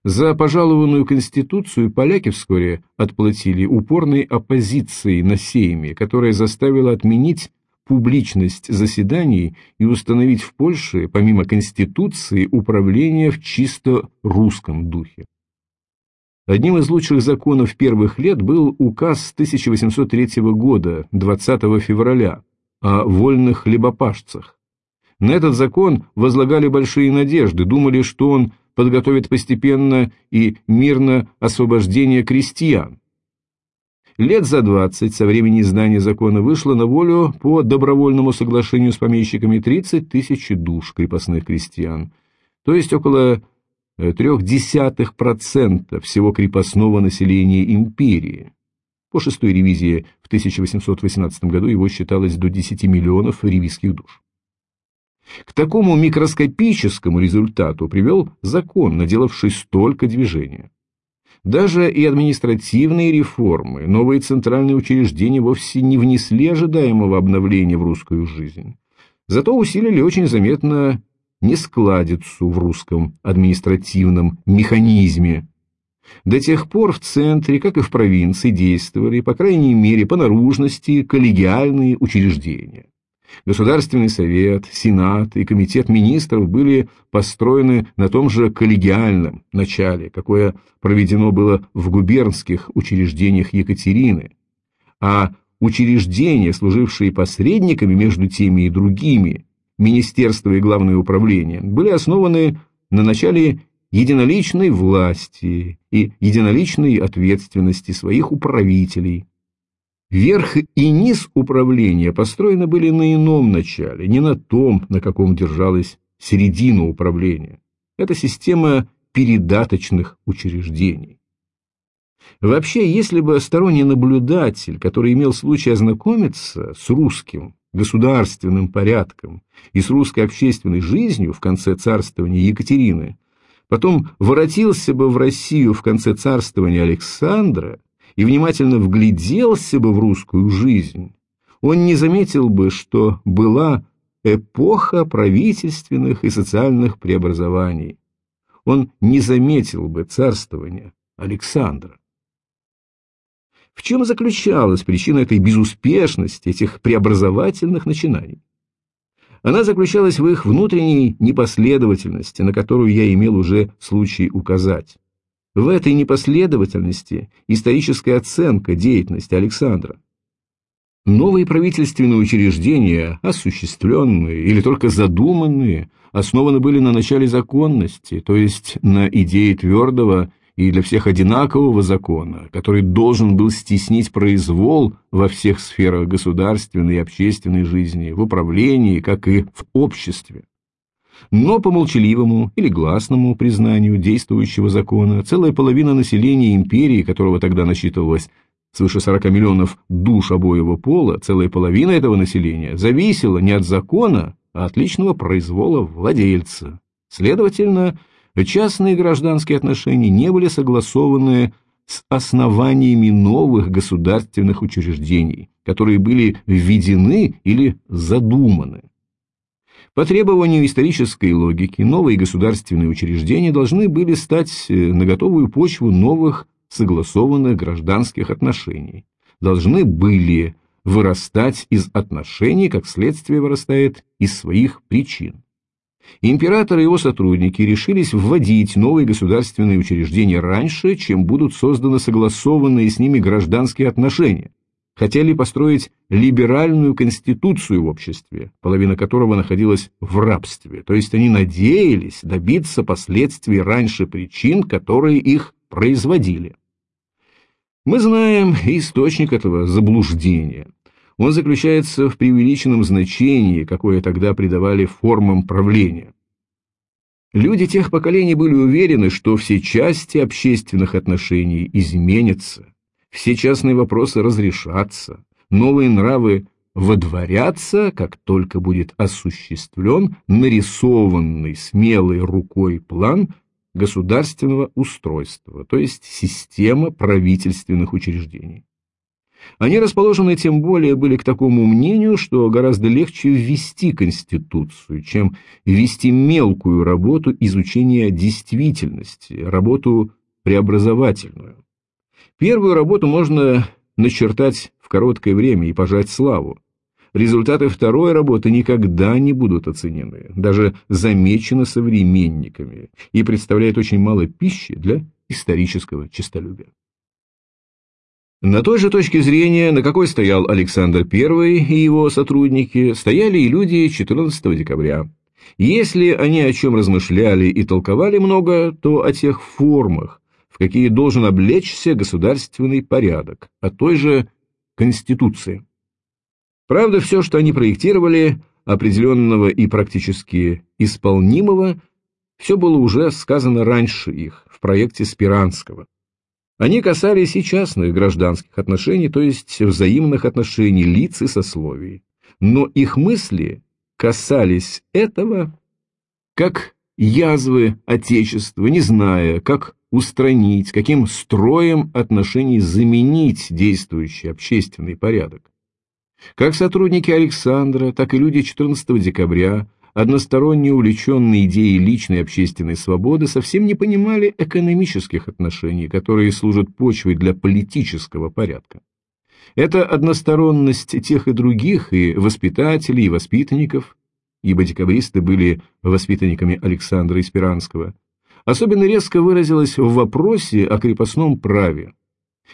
За пожалованную Конституцию поляки вскоре отплатили упорной оппозицией на Сейме, которая заставила отменить публичность заседаний и установить в Польше, помимо Конституции, управление в чисто русском духе. Одним из лучших законов первых лет был указ 1803 года, 20 февраля, о вольных хлебопашцах. На этот закон возлагали большие надежды, думали, что он подготовит постепенно и мирно освобождение крестьян. Лет за двадцать со времени издания закона вышло на волю по добровольному соглашению с помещиками 30 тысяч душ крепостных крестьян, то есть около трех десятых процента всего крепостного населения империи. По шестой ревизии в 1818 году его считалось до 10 миллионов ревизских душ. К такому микроскопическому результату привел закон, наделавший столько движения. Даже и административные реформы, новые центральные учреждения вовсе не внесли ожидаемого обновления в русскую жизнь. Зато усилили очень заметно нескладицу в русском административном механизме. До тех пор в центре, как и в провинции, действовали, по крайней мере, по наружности, коллегиальные учреждения. Государственный совет, Сенат и Комитет министров были построены на том же коллегиальном начале, какое проведено было в губернских учреждениях Екатерины, а учреждения, служившие посредниками между теми и другими, министерства и главное управление, были основаны на начале единоличной власти и единоличной ответственности своих управителей. Верх и низ управления построены были на ином начале, не на том, на каком держалась середина управления. Это система передаточных учреждений. Вообще, если бы сторонний наблюдатель, который имел случай ознакомиться с русским государственным порядком и с русской общественной жизнью в конце царствования Екатерины, потом воротился бы в Россию в конце царствования Александра и внимательно вгляделся бы в русскую жизнь, он не заметил бы, что была эпоха правительственных и социальных преобразований. Он не заметил бы царствования Александра. В чем заключалась причина этой безуспешности, этих преобразовательных начинаний? Она заключалась в их внутренней непоследовательности, на которую я имел уже случай указать. В этой непоследовательности историческая оценка деятельности Александра. Новые правительственные учреждения, осуществленные или только задуманные, основаны были на начале законности, то есть на идее твердого и для всех одинакового закона, который должен был стеснить произвол во всех сферах государственной и общественной жизни, в управлении, как и в обществе. Но по молчаливому или гласному признанию действующего закона целая половина населения империи, которого тогда насчитывалось свыше 40 миллионов душ обоего пола, целая половина этого населения зависела не от закона, а от личного произвола владельца. Следовательно, частные гражданские отношения не были согласованы с основаниями новых государственных учреждений, которые были введены или задуманы. По требованию исторической логики, новые государственные учреждения должны были стать э, на готовую почву новых согласованных гражданских отношений, должны были вырастать из отношений, как следствие вырастает из своих причин. Император и его сотрудники решились вводить новые государственные учреждения раньше, чем будут созданы согласованные с ними гражданские отношения. Хотели построить либеральную конституцию в обществе, половина которого находилась в рабстве, то есть они надеялись добиться последствий раньше причин, которые их производили. Мы знаем источник этого заблуждения – он заключается в преувеличенном значении, какое тогда придавали формам правления. Люди тех поколений были уверены, что все части общественных отношений изменятся, все частные вопросы разрешатся, новые нравы водворятся, как только будет осуществлен нарисованный смелой рукой план государственного устройства, то есть система правительственных учреждений. Они расположены тем более были к такому мнению, что гораздо легче ввести Конституцию, чем вести мелкую работу изучения действительности, работу преобразовательную. Первую работу можно начертать в короткое время и пожать славу. Результаты второй работы никогда не будут оценены, даже замечены современниками, и представляют очень мало пищи для исторического честолюбия. На той же точке зрения, на какой стоял Александр I и его сотрудники, стояли и люди 14 декабря. Если они о чем размышляли и толковали много, то о тех формах, в какие должен облечься государственный порядок, о той же Конституции. Правда, все, что они проектировали, определенного и практически исполнимого, все было уже сказано раньше их, в проекте Спиранского. Они касались и частных гражданских отношений, то есть взаимных отношений лиц и сословий. Но их мысли касались этого как язвы Отечества, не зная, как устранить, каким строем отношений заменить действующий общественный порядок. Как сотрудники Александра, так и люди 14 декабря – односторонне увлеченные идеей личной общественной свободы, совсем не понимали экономических отношений, которые служат почвой для политического порядка. Это односторонность тех и других, и воспитателей, и воспитанников, ибо декабристы были воспитанниками Александра Испиранского, особенно резко выразилась в вопросе о крепостном праве.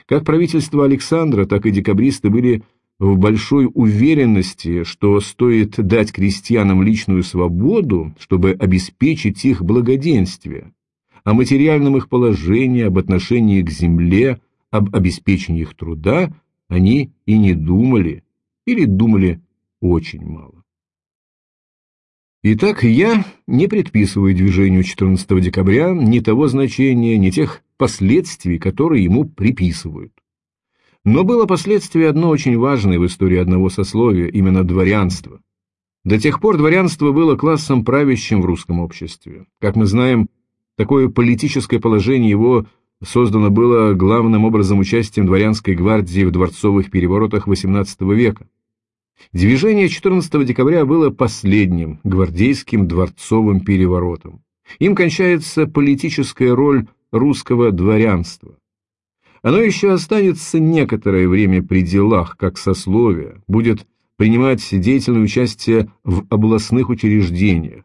Как правительство Александра, так и декабристы были в большой уверенности, что стоит дать крестьянам личную свободу, чтобы обеспечить их благоденствие, о материальном их положении, об отношении к земле, об обеспечении их труда они и не думали, или думали очень мало. Итак, я не предписываю движению 14 декабря ни того значения, ни тех последствий, которые ему приписывают. Но было последствие одно очень важное в истории одного сословия, именно дворянства. До тех пор дворянство было классом правящим в русском обществе. Как мы знаем, такое политическое положение его создано было главным образом участием дворянской гвардии в дворцовых переворотах XVIII века. Движение 14 декабря было последним гвардейским дворцовым переворотом. Им кончается политическая роль русского дворянства. Оно еще останется некоторое время при делах, как сословие, будет принимать деятельное участие в областных учреждениях.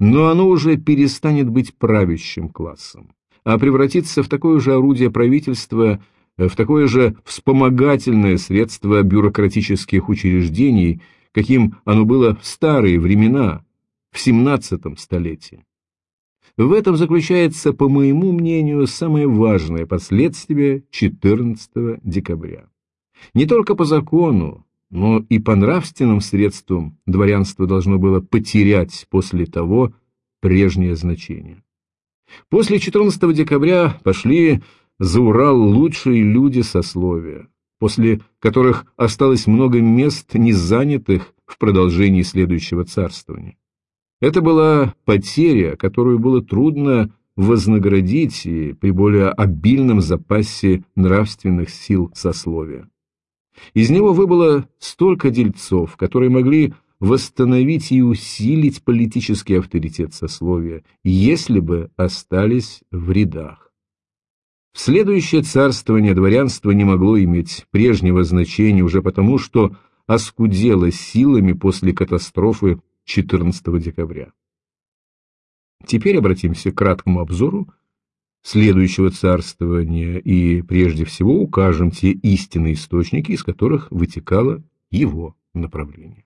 Но оно уже перестанет быть правящим классом, а превратится в такое же орудие правительства, в такое же вспомогательное средство бюрократических учреждений, каким оно было в старые времена, в XVII столетии. В этом заключается, по моему мнению, самое важное последствие 14 декабря. Не только по закону, но и по нравственным средствам дворянство должно было потерять после того прежнее значение. После 14 декабря пошли за Урал лучшие люди сословия, после которых осталось много мест, не занятых в продолжении следующего царствования. Это была потеря, которую было трудно вознаградить и при более обильном запасе нравственных сил сословия. Из него выбыло столько дельцов, которые могли восстановить и усилить политический авторитет сословия, если бы остались в рядах. В следующее царствование дворянство не могло иметь прежнего значения уже потому, что оскудело силами после катастрофы 14 декабря. Теперь обратимся к краткому обзору следующего царствования и прежде всего укажем те истинные источники, из которых вытекало его направление.